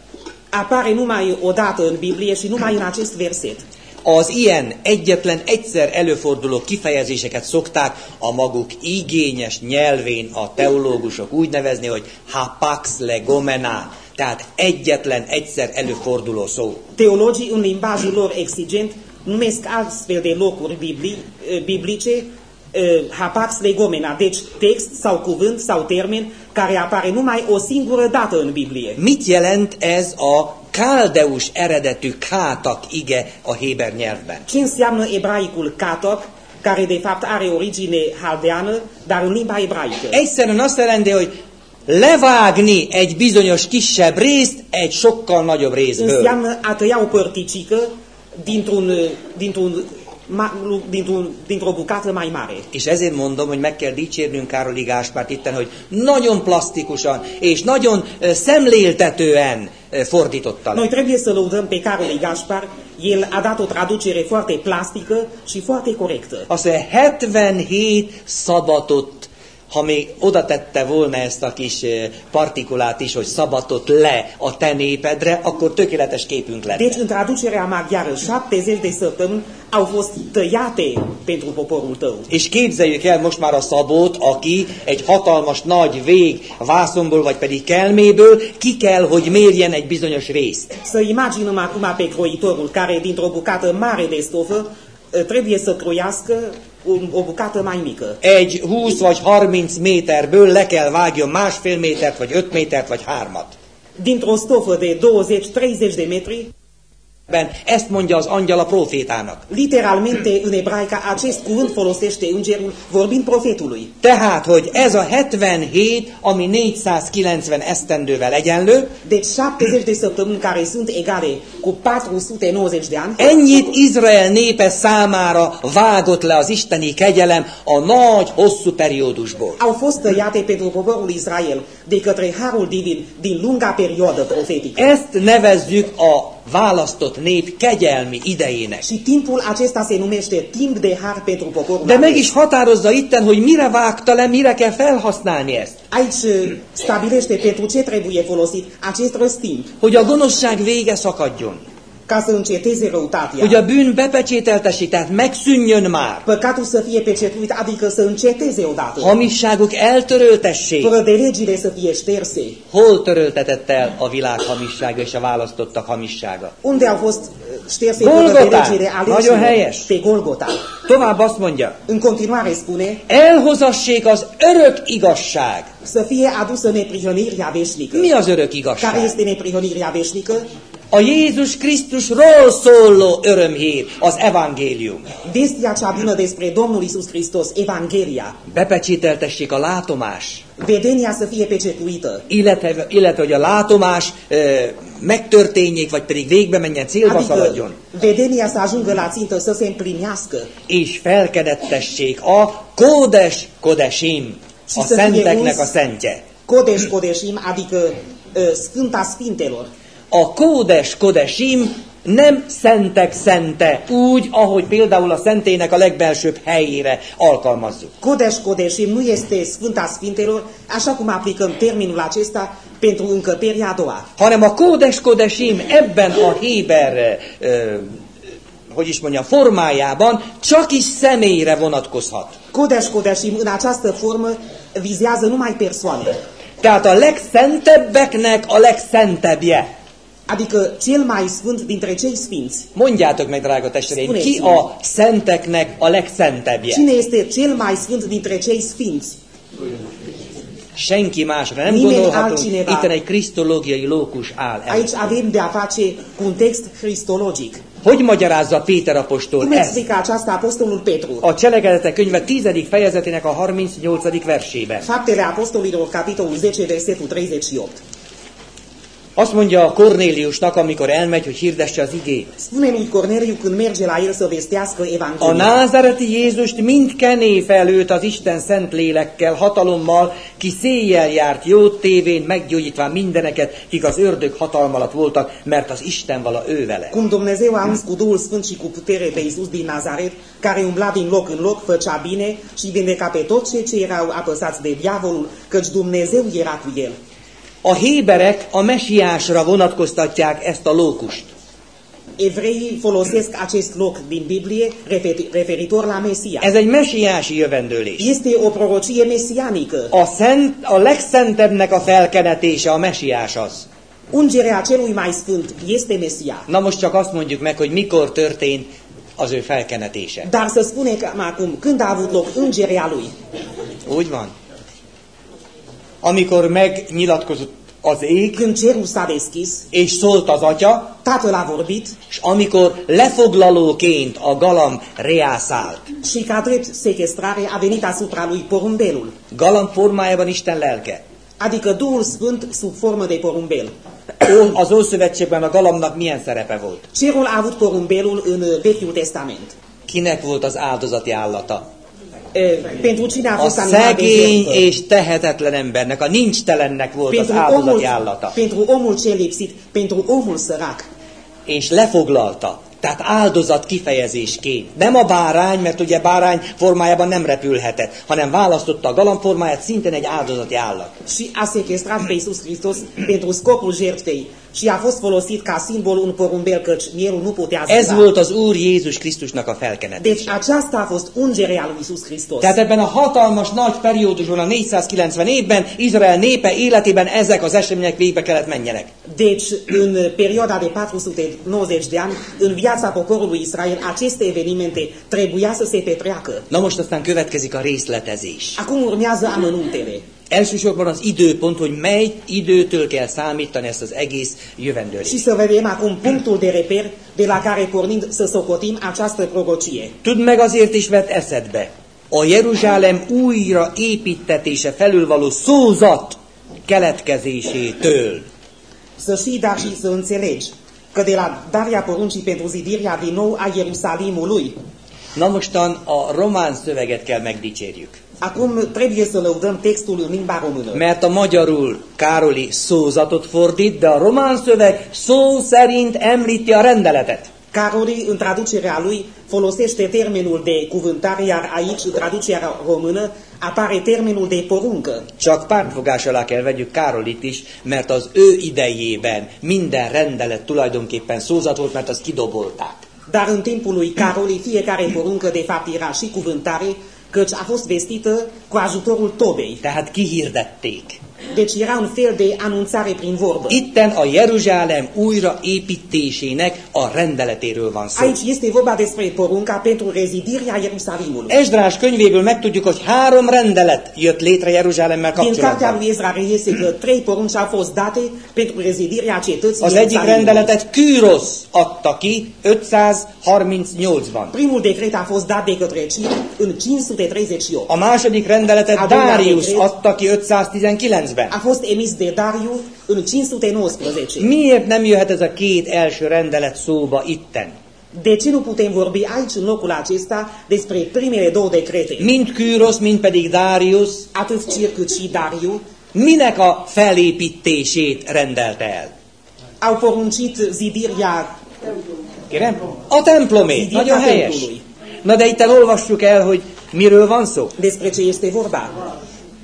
apare numai o dată în Biblie și numai în acest verset. Az ilyen egyetlen egyszer előforduló kifejezéseket szokták a maguk igényes nyelvén a teológusok úgy nevezni, hogy hapax legomena, tehát egyetlen egyszer előforduló szó. Teologii în limbajul lor exigent numesc astfel de locuri bibli, biblice hapax legomena, deci text sau cuvânt sau termen care apare numai o singură dată în Biblie. Mit jelent ez a káldeus eredetű kátak ige a héber nyelvben? Ce înseamnă ebraicul katok, care de fapt are origine haldeană, dar în limba ebraică? Egyszerűen azt jelenti, hogy levágni egy bizonyos kisebb részt egy sokkal nagyobb részből. Înseamnă a tăia o părticică dintr-un, eh, dintr-un, dintr-o bucată mai mare. És ezért mondom, hogy meg kell dicsérnünk Károli Gáspárt itten, hogy nagyon plastikusan és nagyon szemléltetően fordította le. Noi trebuie să lăudăm pe Carol Gaspar, el a dat o traducere foarte plastică și foarte corectă. Azt mondja, 77 szabatot, ha még oda tette volna ezt a kis partikulát is, hogy szabatot le a te népedre, akkor tökéletes képünk lenne. Deci, în traducerea maghiară, 70 de săptămâni au fost tăiate pentru poporul tău. És képzeljük el most már a Szabót, aki egy hatalmas nagy vég vászonból, vagy pedig kelméből ki kell, hogy mérjen egy bizonyos részt. Să imaginăm acum pe croitorul care, dintr-o bucată mare de stofă, trebuie să croiască un- o bucată mai mică. Egy 20 vagy 30 méterből le kell vágjon másfél métert, vagy 5 métert, vagy hármat. Dintr-o stofă de 20-30 de metri, Ben ezt mondja az angyal a profétának. literalmente în ebraica acest cuvânt folosește îngerul vorbind profetului. Tehát, hogy ez a 77, ami 490 esztendővel egyenlő, Deci 70 de săptămâni care sunt egale cu 490 de ani, ennyit Izrael népe számára vágott le az isteni kegyelem a nagy, hosszú periódusból. au fost tăiate pentru poporul Israel de către Harul Divin din lunga perioadă profetică. Ezt nevezzük a választott nép kegyelmi idejének. Și timpul acesta se numește timp de har pentru poporul De meg is határozza itten, hogy mire vágta le, mire kell felhasználni ezt. Aici stabilește pentru ce trebuie folosit acest răstimp, Hogy a gonoszság vége szakadjon. Ca să înceteze răutatea. Hogy a bűn bepecsételtessék, tehát megszűnjön már. Păcatul să fie pecetuit, adică să înceteze odată. Hamisságuk eltöröltessék. Fără de legile să fie șterse. Hol töröltetett el a világ hamissága és a választottak hamissága? Unde au fost uh, șterse fără de legile Nagyon helyes. Pe Golgota. Tovább azt mondja, În continuare spune, elhozassék az örök igazság. să fie adusă neprihănirea veșnică. Mi az örök Care igazság? este neprihănirea veșnică? A Jézus Krisztusról szóló örömhír, az evangélium. Vestia cea bună despre Domnul Isus Hristos, Evanghelia. Bepecsételtessék a látomás, Vedenia să fie pecetuită. illetve, illetve hogy a látomás ö, megtörténjék, vagy pedig végbe menjen, célba Adică szaladjon. vedenia să ajungă la țintă, să se împlinească. És felkedettessék a kódes kodesim, a szenteknek a szentje. Kodeș Kodeșim, adică uh, Sfânta Sfintelor. A kódes kodesim nem szentek szente, úgy, ahogy például a szentének a legbelsőbb helyére alkalmazzuk. Kodeș Kodeșim nu este Sfânta Sfintelor, așa cum aplicăm termenul acesta pentru încăperea a doua. hanem a kódes kodesim ebben a héber, ö, hogy is mondjam, formájában csak is személyre vonatkozhat. Kodeș Kodeșim în această formă vizează numai persoane. Tehát a legszentebbeknek a legszentebbje. Adică cel mai sfânt dintre cei sfinți. Mondjátok meg, drága testvéreim, Spuneți. ki a szenteknek a legszentebbje? Cine este cel mai sfânt dintre cei sfinți? Senki másra nem Nimeni gondolhatunk. altcineva. Itten egy krisztológiai lókus áll el. Aici avem de a face cu un text cristologic. Hogy magyarázza Péter apostol Cum ezt? explică aceasta Apostolul Petru? A cselekedetek könyve 10. fejezetének a 38. versében. Faptele Apostolilor, capitolul 10, versetul 38. Azt mondja Kornéliusnak, amikor elmegy, hogy hirdesse az igét. Spune lui Corneliu când merge la el să vestească A názáreti Jézust mind kené fel őt az Isten szent lélekkel, hatalommal, ki széjjel járt jót tévén, meggyógyítván mindeneket, kik az ördög hatalma alatt voltak, mert az Isten vala ő vele. Cum Dumnezeu a uns cu Duhul Sfânt și cu putere pe Iisus din Nazaret, care umbla din loc în loc, făcea bine și vindeca pe toți cei ce erau apăsați de diavolul, căci Dumnezeu era cu el. A héberek a mesiásra vonatkoztatják ezt a lókust. Evreii folosesc acest loc din Biblie referi- referitor la Mesia. Ez egy mesiási jövendőlés. Este o prorocie mesianică. A, szent, a legszentebbnek a felkenetése a mesiás az. Ungerea celui mai sfânt este Mesia. Na most csak azt mondjuk meg, hogy mikor történt az ő felkenetése. Dar să spunem acum, când a avut loc îngerea lui? Úgy van. Amikor megnyilatkozott az ég, Când cerul s-a deschis, és szólt az atya, tatăl a vorbit és amikor lefoglalóként a galamb reászált. și ca drept sequestrare a venit asupra lui porumbelul, Galamb formájában Isten lelke. adică Duhul Sfânt sub formă de porumbel. Az Ószövetségben a galambnak milyen szerepe volt? Cerul a avut porumbelul în Vechiul Testament. Kinek volt az áldozati állata? Pentru cine a fost szegény és tehetetlen embernek, a nincstelennek volt az áldozati állata. pentru omul cel lipsit, pentru omul sărac. És lefoglalta. Tehát áldozat kifejezésként. Nem a bárány, mert ugye bárány formájában nem repülhetett, hanem választotta a galamb formáját, szintén egy áldozati állat. și a sequestrat pe Iisus Hristos pentru scopul jertfei și a fost folosit ca simbol un porumbel căci mielul nu putea Ez zbura. volt az Úr Jézus Krisztusnak a felkenetése. Deci aceasta a fost ungerea lui Iisus Hristos. Tehát ebben a hatalmas nagy periódusban, a 490 évben, Izrael népe életében ezek az események végbe kellett menjenek. Deci, în perioada de 490 de ani, în viața poporului Israel, aceste evenimente trebuia să se petreacă. Na most aztán következik a részletezés. Acum urmează amănuntele. Elsősorban az időpont, hogy mely időtől kell számítani ezt az egész Și jövendőlést. să vedem acum punctul de reper de la care pornind să socotim această prorocie. Tudd meg azért is vett eszedbe. A Jeruzsálem újra építetése felül való szózat keletkezésétől. Să știi, dar și să înțelegi că de la darea poruncii pentru zidirea din nou a Ierusalimului, Na mostan a román szöveget kell megdicsérjük. acum trebuie să lăudăm textul în limba română. Mert a magyarul Károli szózatot fordít, de a román szöveg szó szerint említi a rendeletet. Caroli, în traducerea lui, folosește termenul de cuvântare, iar aici, în traducerea română, apare termenul de poruncă. Csak pártfogás alá kell vegyük Károlit is, mert az ő idejében minden rendelet tulajdonképpen szózat volt, mert azt kidobolták. Dar în timpul lui Caroli, fiecare poruncă de fapt era și cuvântare, căci a fost vestită cu ajutorul tobei. Tehát kihirdették. Deci era un fel de anunțare prin vorbă. Itten a Jeruzsálem újraépítésének a rendeletéről van szó. Aici este vorba despre porunca pentru rezidirea Ierusalimului. Esdrás könyvéből megtudjuk, hogy három rendelet jött létre Jeruzsálemmel Din cartea kapcsolatban. lui Ezra reiese că trei porunci au fost date pentru rezidirea cetății Az egyik rendeletet Kűrosz adta ki 538-ban. Primul decret a fost dat de către Cir în 538. A második rendeletet decret- adta ki 519-ben. A fost emis de Dariu în 519. Miért nem jöhet ez a két első rendelet szóba itten? De ce nu putem vorbi aici, în locul acesta, despre primele două decrete? Mind Kűrosz, mind pedig Dárius Atât Cir cât și Dariu minek a felépítését rendelte el? au poruncit zidirea Kérem? A templomét. Zidirea Nagyon helyes. templului. Na de itten olvassuk el, hogy miről van szó. despre ce este vorba.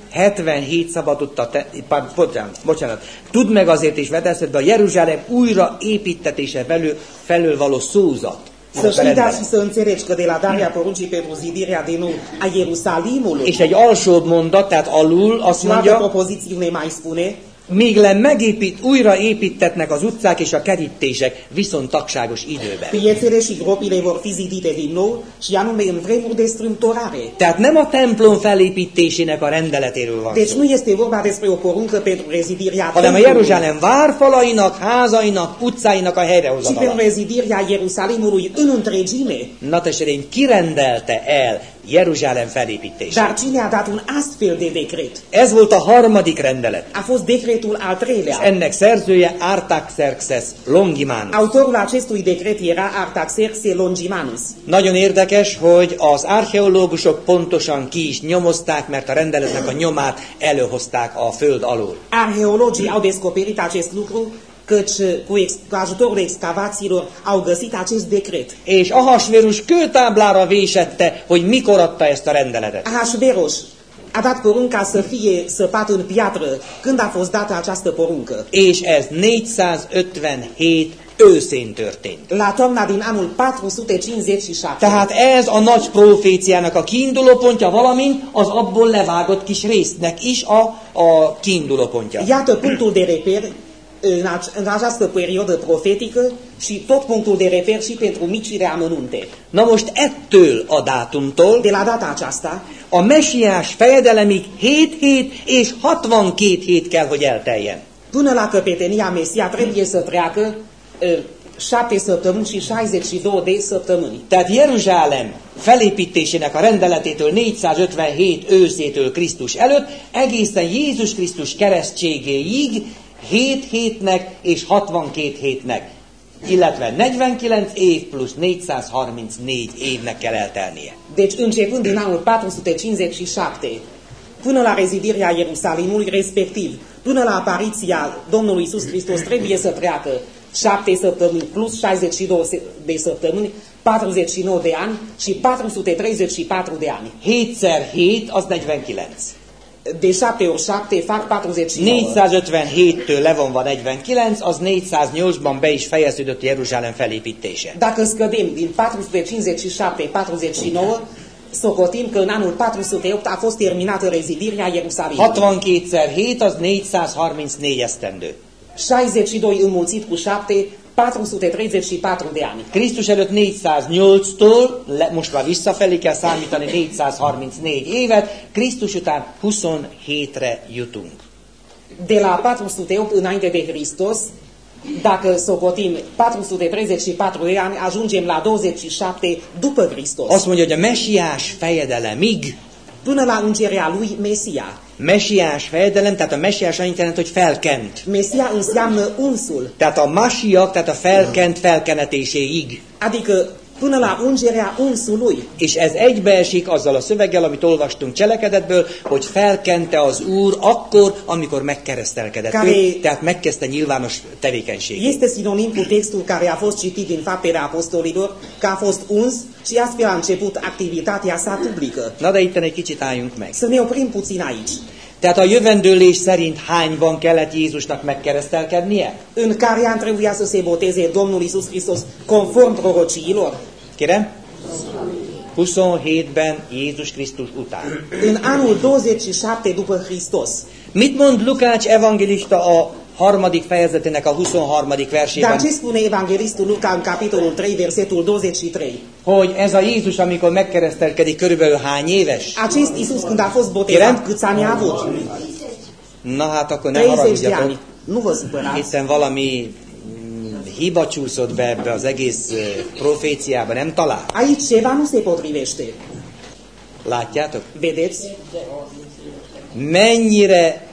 77 szabadott a te, pár, bocsánat, bocsánat. Tudd meg azért is vedeszed, a Jeruzsálem újra építetése felül, felül való szózat. Să știi, dar și să înțelegi că de la darea poruncii pentru zidirea din nou a Ierusalimului, És egy alsóbb mondat, tehát alul azt mondja, propozițiune mai spune, míg le megépít, újra építetnek az utcák és a kerítések viszont tagságos időben. piețele și gropile vor fi zidite din nou și anume în vremuri de strâmtorare. Tehát nem a templom felépítésének a rendeletéről van Deci szó, nu este vorba despre o poruncă pentru rezidirea hanem a Jeruzsálem várfalainak, házainak, utcáinak a helyrehozatala. pentru rezidirea Ierusalimului în întregime. Na testvérem, kirendelte el Jeruzsálem felépítését. Dar cine a dat un astfel de decret? Ez volt a harmadik rendelet. A fost decretul al És treilea. ennek szerzője Artaxerxes Longimanus. Autorul acestui decret era Artaxerxe Longimanus. Nagyon érdekes, hogy az archeológusok pontosan ki is nyomozták, mert a rendeletnek a nyomát előhozták a föld alól. Arheologii au descoperit acest lucru căci cu, ex, cu ajutorul excavațiilor au găsit acest decret. És Ahasvérus kőtáblára vésette, hogy mikor adta ezt a rendeletet. Ahasveros a dat porunca să fie săpat în piatră când a fost dată această poruncă. És ez 457 őszén történt. La toamna din anul 457. Tehát ez a nagy proféciának a kiinduló pontja, valamint az abból levágott kis résznek is a, a kiinduló pontja. Iată punctul de reper în, ace- în această perioadă profetică și tot punctul de reper și pentru micile amănunte. Na most ettől a dátumtól De la data aceasta, a mesiás fejedelemig 7 hét és 62 hét kell, hogy elteljen. până la căpetenia Mesia trebuie să treacă uh, 7 săptămâni și 62 de săptămâni. Tehát Jeruzsálem felépítésének a rendeletétől 457 őszétől Krisztus előtt egészen Jézus Krisztus keresztségéig 7 hétnek és 62 hétnek, illetve 49 év plusz 434 évnek kell eltelnie. Deci începând din anul 457 până la rezidirea Ierusalimului, respectiv până la apariția Domnului Isus Hristos trebuie să treacă 7 săptămâni plus 62 se- de săptămâni, 49 de ani și 434 de ani. 7 7 az 49. De 7 ori 7 fac 49. 457-től levonva 49, az 408-ban be is fejeződött Jeruzsálem felépítése. Dacă scădem din 457-49, socotim că în anul 408 a fost terminată rezidirea Ierusalimului. 62 7 az 434 esztendő. 62 înmulțit cu 7, 434 de ani. Krisztus előtt 408-tól, le, most már visszafelé kell számítani 434 évet, Krisztus után 27-re jutunk. De la 408 înainte de Hristos, dacă socotim 434 de ani, ajungem la 27 după Hristos. Azt mondja, hogy a mesiás fejedelemig, Până la îngerea lui Mesia. mesiás fejedelem, tehát a mesiás annyit jelent, hogy felkent. Mesia înseamnă unsul, Tehát a masiak, tehát a felkent felkenetéséig. adică până la ungerea unsului. És ez egybeesik azzal a szöveggel, amit olvastunk cselekedetből, hogy felkente az Úr akkor, amikor megkeresztelkedett. Care- Ő, tehát megkezdte nyilvános tevékenységét. Este sinonim cu textul care a fost citit din faptele apostolilor, că a fost uns și astfel a început activitatea sa publică. Na de itten egy kicsit álljunk meg. Să ne oprim puțin aici. Tehát a jövendőlés szerint hányban kellett Jézusnak megkeresztelkednie? În care an trebuia să se boteze Domnul Isus Hristos conform prorociilor? Kérem? 27-ben Jézus Krisztus után. În anul 27 după Hristos. Mit mond Lukács evangelista a harmadik fejezetének a 23. Dar versében? ce spune evanghelistul Luca în capitolul 3, versetul 23? Hogy ez a Jézus, amikor megkeresztelkedik, körülbelül hány éves? Acest Isus când a fost botezat, câți ani a avut? Na hát akkor ne 30 de haragudjatok. Nu vă supărați. Hiszen valami hiba csúszott be ebbe az egész proféciába, nem talál? Aici ceva nu se potrivește. Látjátok? Vedeți? Mennyire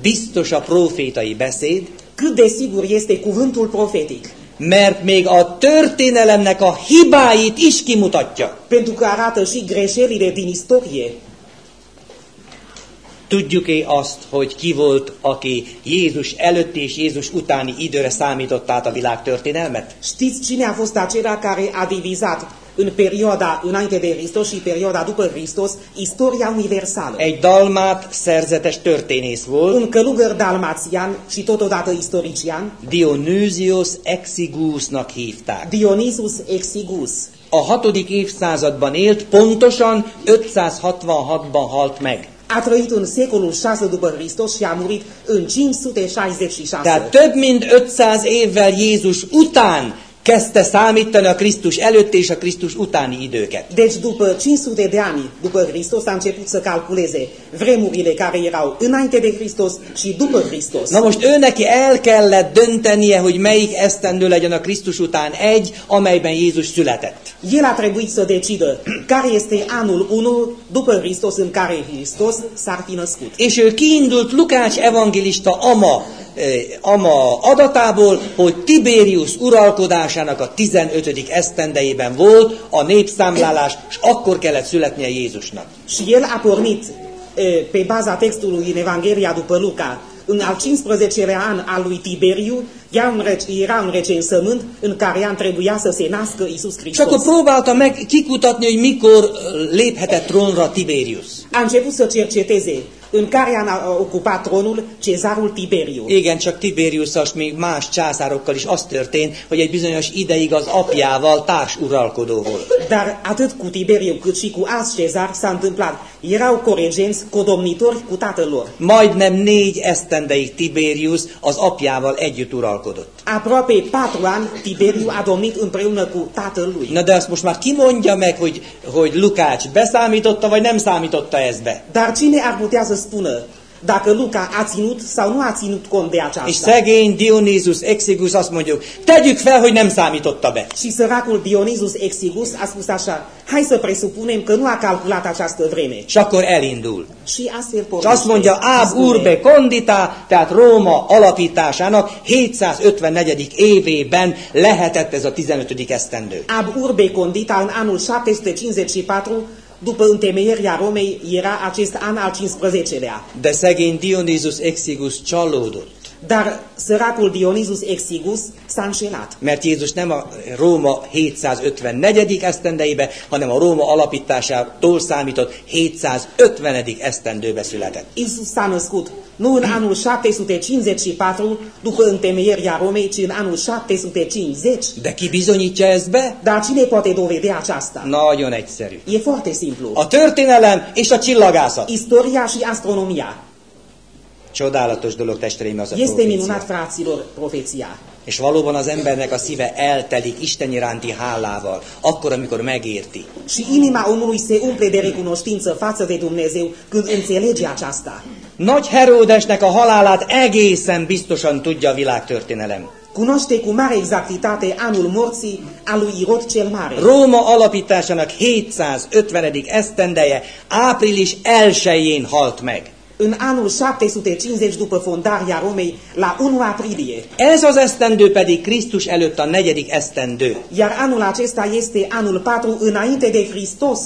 biztos a profétai beszéd, Cât de sigur este cuvântul profetic. mert még a történelemnek a hibáit is kimutatja. Pentru că arată și greșelile din istorie. Tudjuk-e azt, hogy ki volt, aki Jézus előtt és Jézus utáni időre számított át a világ történelmet? Știți cine a fost acela care a divizat în perioada înainte de Hristos și perioada după Hristos istoria universală? Egy dalmát szerzetes történész volt, Un călugăr dalmațian și totodată istorician, Dionysius Exigusnak hívták. Dionysus Exigus. A hatodik évszázadban élt, pontosan 566-ban halt meg. A trăit în secolul 6 după Hristos și a murit în 566. Tehát több mint 500 évvel Jézus után kezdte számítani a Krisztus előtt és a Krisztus utáni időket. Deci după 500 de ani după Hristos a început să calculeze vremurile care erau înainte de Hristos și după Hristos. Na most ő neki el kellett döntenie, hogy melyik esztendő legyen a Krisztus után egy, amelyben Jézus született. El a trebuit să decidă care este anul 1 după Hristos în care Hristos s-ar fi născut. És ő kiindult Lukács evangélista ama, ama adatából, hogy Tiberius uralkodásának a 15. esztendejében volt a népszámlálás, és akkor kellett születnie Jézusnak. Și el a pornit pe baza textului din Evanghelia după Luca în al 15-lea an al lui Tiberiu, Ea un rece- era un recensământ în care ea trebuia să se nască Isus És akkor Hristos. próbálta meg kikutatni, hogy mikor léphetett trónra Tiberius. A început să cerceteze în care a ocupat tronul cezarul Tiberiu. Igen, csak Tiberiusszal, és még más császárokkal is az történt, hogy egy bizonyos ideig az apjával társuralkodó volt. Dar atât cu Tiberiu cât și cu alți cezari s-a întâmplat. Erau coregenți, codomnitori cu tatăl lor. Majdnem négy esztendeig Tiberius az apjával együtt uralkodott. Aproape patru ani Tiberiu a domnit împreună cu tatăl lui. Na de azt most már ki mondja meg, hogy, hogy Lukács beszámította, vagy nem számította ezt be? Dar cine ar putea să spună dacă Luca a ținut sau nu a ținut cont de És aceasta? szegény Dionysus Exigus azt mondjuk, tegyük fel, hogy nem számította be. Și săracul Dionisus Exigus a spus așa, hai să presupunem că nu a calculat această vreme. És akkor elindul. Și astfel És azt mondja, pornește. Spune, Urbe Condita, tehát Róma alapításának 754. évében lehetett ez a 15. esztendő. Ab urbe condita în anul 754, după întemeierea Romei, era acest an al 15-lea. De szegény Dionysus Exigus csalódott. Dar săracul Dionisus Exigus s-a înșelat. Mert Jézus nem a Róma 754. esztendeibe, hanem a Róma alapításától számított 750. esztendőbe született. Isus s-a născut nu în anul 754 după întemeierea Romei, ci în anul 750. De ki bizonyítja ezt be? Dar cine poate dovedi aceasta? Nagyon egyszerű. E foarte simplu. A történelem és a csillagászat. Istoria și astronomia. Csodálatos dolog, testvéreim, az a Este minunat, profécia. fraților, profeția. És valóban az embernek a szíve eltelik Isten iránti hálával, akkor, amikor megérti. Și inima omului se umple de recunoștință față de Dumnezeu când înțelege aceasta. Nagy Heródesnek a halálát egészen biztosan tudja a világtörténelem. Cunoaște cu mare exactitate anul morții a lui Irod cel Mare. Róma alapításának 750. esztendeje április 1-én halt meg. În anul 750 după fondarea Romei, la 1 aprilie. Ez az esztendő pedig Krisztus előtt a negyedik esztendő. Iar anul acesta este anul 4 înainte de Hristos.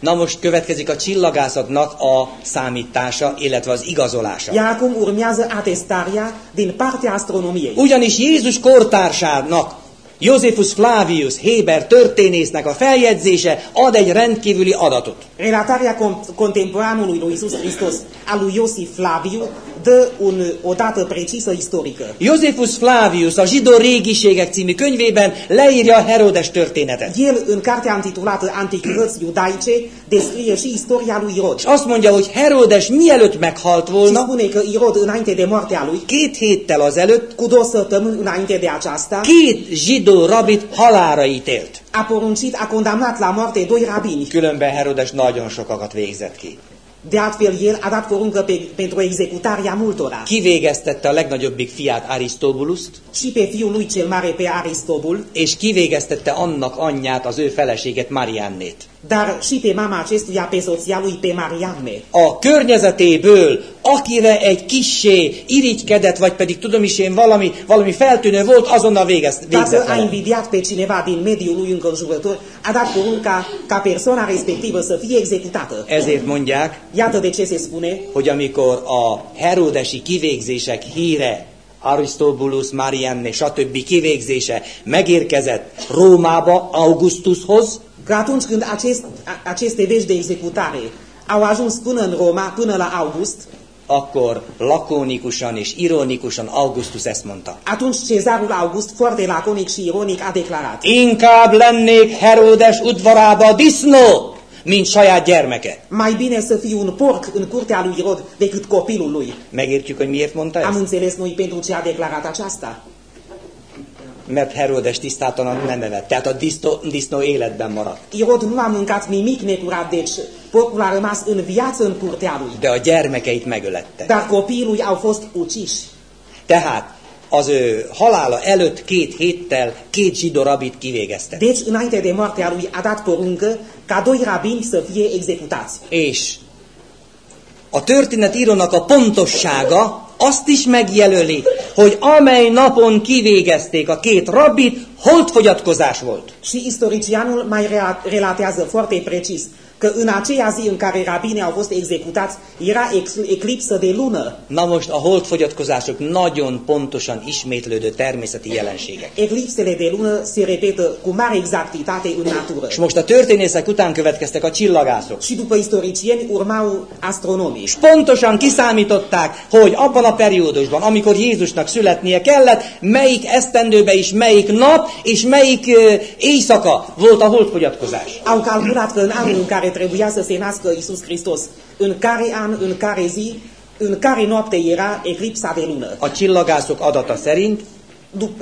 Na most következik a csillagászatnak a számítása, illetve az igazolása. Iar acum urmează atestarea din partea astronomiei. Ugyanis Jézus kortársának, Józsefus Flavius Héber történésznek a feljegyzése ad egy rendkívüli adatot. Relatarea con- contemporanului lui Isus Hristos, a lui Iosif Flaviu, dă un, o dată precisă istorică. Józsefus Flavius a Zsidó régiségek című könyvében leírja Herodes történetet. El, în cartea intitulată Antichități iudaice, descrie și istoria lui Irod. Azt mondja, hogy Herodes mielőtt meghalt Și volna, spune că Irod, înainte de moartea lui, két héttel azelőtt cu două săptămâni înainte de aceasta, két zsidó rabit halára ítélt. a poruncit, a condamnat la moarte doi rabini. Különben Herodes nagyon sokakat végzett ki. De altfel, el a dat poruncă pe, pentru executarea multora. Kivégeztette a legnagyobbik fiát Arisztobuluszt, Și pe fiul lui cel mare, pe Aristobul, és kivégeztette annak anyját, az ő feleséget Mariannét. Dar și pe mama acestuia, pe soția lui, pe Marianne. A környezetéből, akire egy kissé irigykedett, vagy pedig tudom is én valami, valami feltűnő volt, azonnal végez, végzett Dacă a invidiat pe cineva din mediul lui înconjurător, a dat porunca ca persoana respectivă să fie executată. Ezért mondják, Iată de ce se spune hogy amikor a herodesi kivégzések híre, Aristobulus, Marianne, stb. kivégzése megérkezett Rómába, Augustushoz, că atunci când acest, a- aceste vești de executare au ajuns până în Roma, până la August, akkor lakonikusan és ironikusan Augustus ezt mondta. atunci cezarul August, foarte laconic și ironic, a declarat Inkább lennék Herodes udvarába disznó, mint saját gyermeke. mai bine să fiu un porc în curtea lui Irod decât copilul lui. Megértjük, hogy miért mondta Am ezt? înțeles noi pentru ce a declarat aceasta. Mert Herodes tisztátalan nem evett, tehát a disznó, disznó életben maradt. Irod nu a mâncat nimic necurat, deci porcul a rămas în viață în curtea lui. De a gyermekeit megölette. Dar copiii lui au fost uciși. Tehát az ő halála előtt két héttel két zsidó rabit kivégeztek. Deci, înainte de moartea lui, a dat poruncă ca doi rabini să fie executați. És a történetírónak a pontossága azt is megjelöli, hogy amely napon kivégezték a két rabbit, holdfogyatkozás volt. Și istoricianul mai relatează foarte precis că în aceea zi în care rabinii au fost executați, era ex- eclipsă de lună. Na most a holdfogyatkozások nagyon pontosan ismétlődő természeti jelenségek. Eclipsele de lună se repetă cu mare exactitate în natură. És most a történészek után következtek a csillagászok. Și după istoricieni urmau astronomii. És pontosan kiszámították, hogy abban a periódusban, amikor Jézusnak születnie kellett, melyik esztendőbe is melyik nap és melyik éjszaka volt a holdfogyatkozás. Au calculat că în anul în care trebuia să se nască Isus Hristos, în care an, în care zi, în care noapte era eclipsa de lună. A csillagászok adata szerint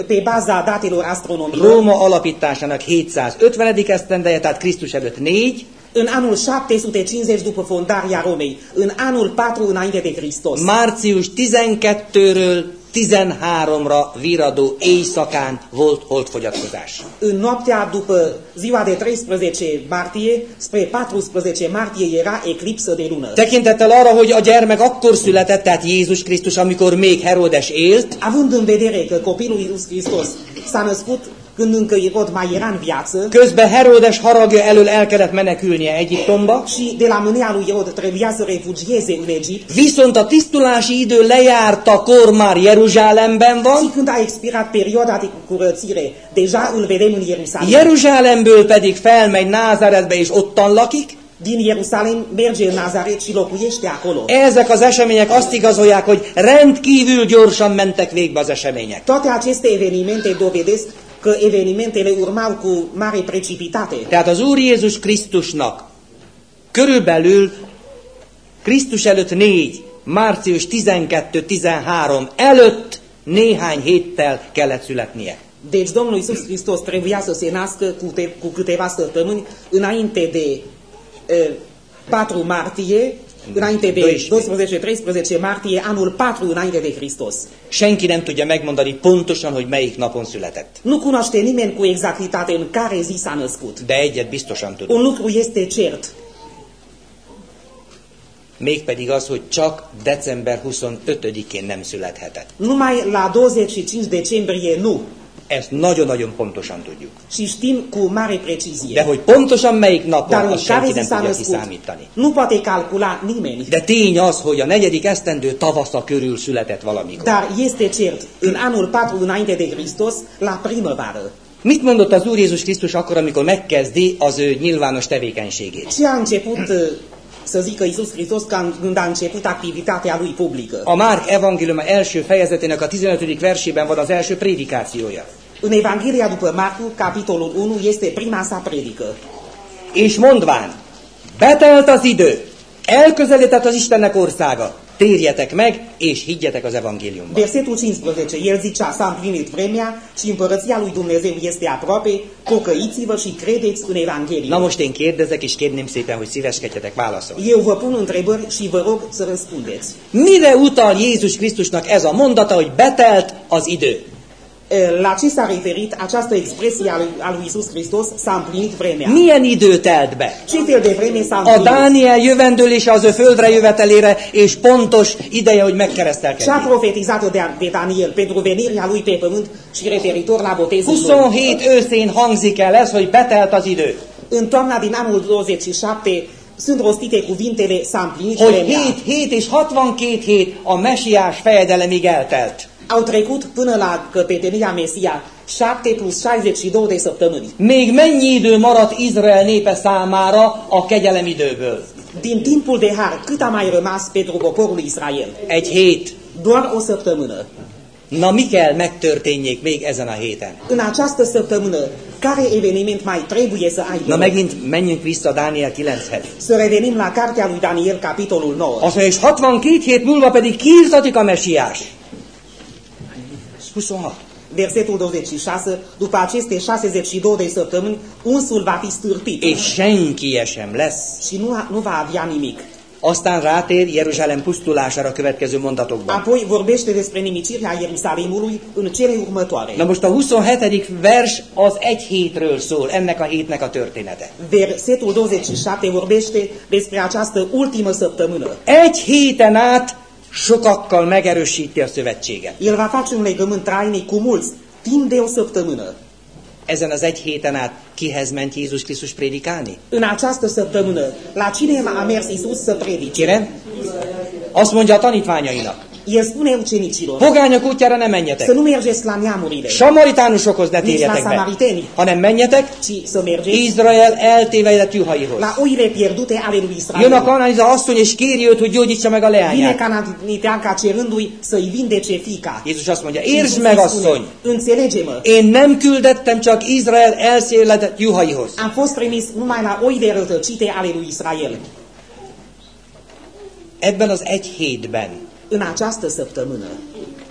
Pe baza datelor astronomiilor, Róma alapításának 750. esztendeje, tehát Krisztus előtt 4, în anul 750 după fondarea Romei, în anul 4 înainte de Hristos, március 12-ről 13-ra viradó éjszakán volt holdfogyatkozás. în noaptea după ziua de 13 martie spre 14 martie era eclipsă de lună. Tekintettel arra, hogy a gyermek akkor született, tehát Jézus Krisztus, amikor még Herodes élt, Având în vedere că copilul Iisus Hristos s-a născut când încă Irod mai era în viață közben Herodes haragja elől el kellett menekülnie Egyiptomba, și de la mânia lui Irod trebuia să refugieze în Egipt, viszont a tisztulási idő lejártakor már Jeruzsálemben și van, când a expirat perioada de curățire, deja îl vedem în Ierusalim. Jeruzsálemből pedig felmegy Názáretbe és ottan lakik, Din Ierusalim merge în Nazaret și locuiește acolo. Ezek az események azt igazolják, hogy rendkívül gyorsan mentek végbe az események. Toate aceste evenimente dovedesc că evenimentele urmau cu mare precipitate. Tehát az Úr Jézus Krisztusnak körülbelül Krisztus előtt 4, március 12-13 előtt néhány héttel kellett születnie. Deci Domnul Iisus Hristos trebuia să se nască cu, te, cu câteva săptămâni înainte de uh, 4 martie, înainte de 12-13 martie, anul 4 înainte de Hristos. Senki nem tudja megmondani pontosan, hogy melyik napon született. Nu cunoaște nimeni cu exactitate în care zi s-a născut. De egyet biztosan tudunk. Un lucru este cert, Mégpedig az, hogy csak december 25-én nem születhetett. numai la 25 decembrie nu. Ezt nagyon-nagyon pontosan tudjuk. Și știm cu mare De hogy pontosan melyik napon, Dar azt senki nem tudja kiszámítani. nu poate calcula nimeni. De tény az, hogy a negyedik esztendő tavasza körül született valamikor. Dar este cert, în anul 4 înainte de Hristos, la primăvară. Mit mondott az Úr Jézus Krisztus akkor, amikor megkezdi az ő nyilvános tevékenységét? Ce a început să zică Iisus Hristos când când a început activitatea lui publică? A Márk evangéliuma első fejezetének a 15. versében van az első prédikációja. În Evanghelia după Marcu, capitolul 1, este prima sa predică. És mondván, betelt az idő, elközelített az Istennek országa, térjetek meg, és higgyetek az evangéliumban. Versetul 15, el zicea, s-a împlinit vremea și împărăția lui Dumnezeu este aproape, pocăiți-vă și credeți în Na Evanghelie. most én kérdezek, és kérném szépen, hogy szíveskedjetek válaszolni. Eu vă pun întrebări și vă rog să răspundeți. Mire utal Jézus Krisztusnak ez a mondata, hogy betelt az idő? E, La ce s-a referit această expresie a lui, a lui Iisus Hristos, s-a împlinit vremea? Milyen idő telt be? Ce fel de vreme s-a A împlinit? Dániel jövendőlése az ő földre jövetelére, és pontos ideje, hogy Ce a profetizat de, de Daniel pentru venirea lui pe pământ și referitor la botezul lui? 27 őszén hangzik el ez, hogy betelt az idő. În toamna din anul 27 sunt rostite cuvintele s-a împlinit Hogy vremea. 7 hét és 62 hét a mesiás fejedelemig eltelt. Au trecut până la căpetenia Mesia 7 plus 62 de săptămâni. Még mennyi idő maradt Izrael népe számára a kegyelemidőből? Din timpul de har, cât a mai rămas pentru poporul Israel? Egy hét. Doar o săptămână. Na mi kell megtörténjék még ezen a héten? În această săptămână, care eveniment mai trebuie să aibă? Na megint menjünk vissza Dániel 9-hez. Să revenim la cartea lui Daniel, capitolul 9. Azt mondja, és 62 hét múlva pedig kiirtatik a mesiás. 26. Versetul 26, după aceste 62 de săptămâni, unsul va fi stârpit És senki sem lesz. și nu, a- nu va avea nimic. Aztán rátér Jeruzsálem pusztulására a következő mondatokban. Apoi vorbește despre nimicirea Ierusalimului în cele următoare. Na most a 27. vers az egy hétről szól, ennek a hétnek a története. Versetul 27 vorbește despre această ultimă săptămână. Egy héten át sokakkal megerősíti a szövetséget. El va face un legământ trainic cu mulți, timp de o săptămână. ezen az egy héten át kihez ment Jézus Krisztus prédikálni? În această săptămână, la cine a mers Isus să predice? Kérem? Azt mondja a tanítványainak. El spune ucenicilor Pogányok útjára ne să menjetek. nu mergeți la neamurile, Samaritánusokhoz ne térjetek samariteni. hanem menjetek ci să mergeți Izrael eltévejedett juhaihoz. la oile pierdute ale lui Jön a Israel. kananiza asszony, és kéri őt, hogy gyógyítsa meg a Vine leányát. cananiteanca cerându-i să-i vindece fica. Jézus azt mondja, értsd meg, asszony, Înțelege-mă, én nem küldettem csak Izrael elszéledett juhaihoz. am fost trimis numai la oile rătăcite ale lui Israel. Ebben az egy hétben În această săptămână,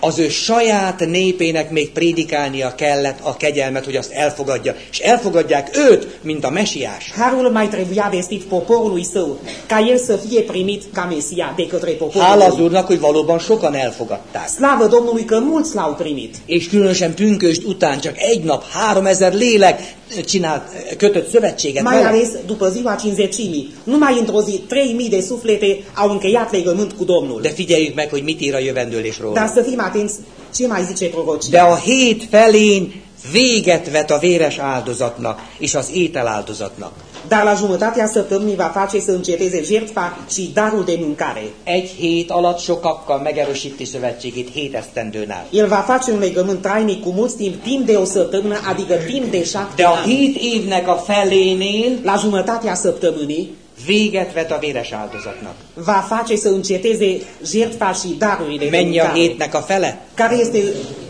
az ő saját népének még prédikálnia kellett a kegyelmet, hogy azt elfogadja. És elfogadják őt, mint a mesiás. Harul mai trebuia vestit poporului său, ca el să fie primit ca Mesia de către poporul Hála az. Úrnak, hogy valóban sokan elfogadták. Slavă Domnului că mulți l-au primit. És különösen pünköst után csak egy nap 3000 lélek csinált, kötött szövetséget Mai vele. ales după ziua cinzecimii, numai într-o zi 3000 de suflete au încheiat legământ cu Domnul. De figyeljük meg, hogy mit ír a jövendőlésről. Dar să fim atenți ce mai zice prorocia. De a hét felén véget vet a véres áldozatnak és az ételáldozatnak. Dar la jumătatea săptămânii va face să înceteze jertfa și darul de mâncare. Egy hét alatt sokakkal megerősíti szövetségét hét esztendőnál. El va face un legământ trainic cu mulți timp, timp de o săptămână, adică timp de șapte De a hét évnek a felénél La jumătatea săptămânii véget vet a véres áldozatnak. va face să înceteze jertfa și darurile Mennyi a hétnek a fele? Care este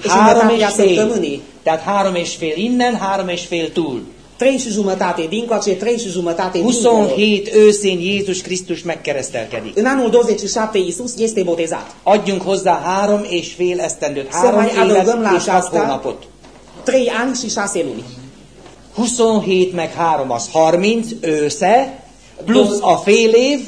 jumătatea săptămânii? Tehát három és fél innen, három és fél túl. Trei și jumătate dincoace, trei și jumătate dincolo. 27 őszén Jézus Krisztus megkeresztelkedik. În anul 27 Iisus este botezat. Adjunk hozzá három és fél esztendőt, három évet és hat hónapot. trei ani și șase luni. 27 meg 3 az 30 ősze, plusz a fél év,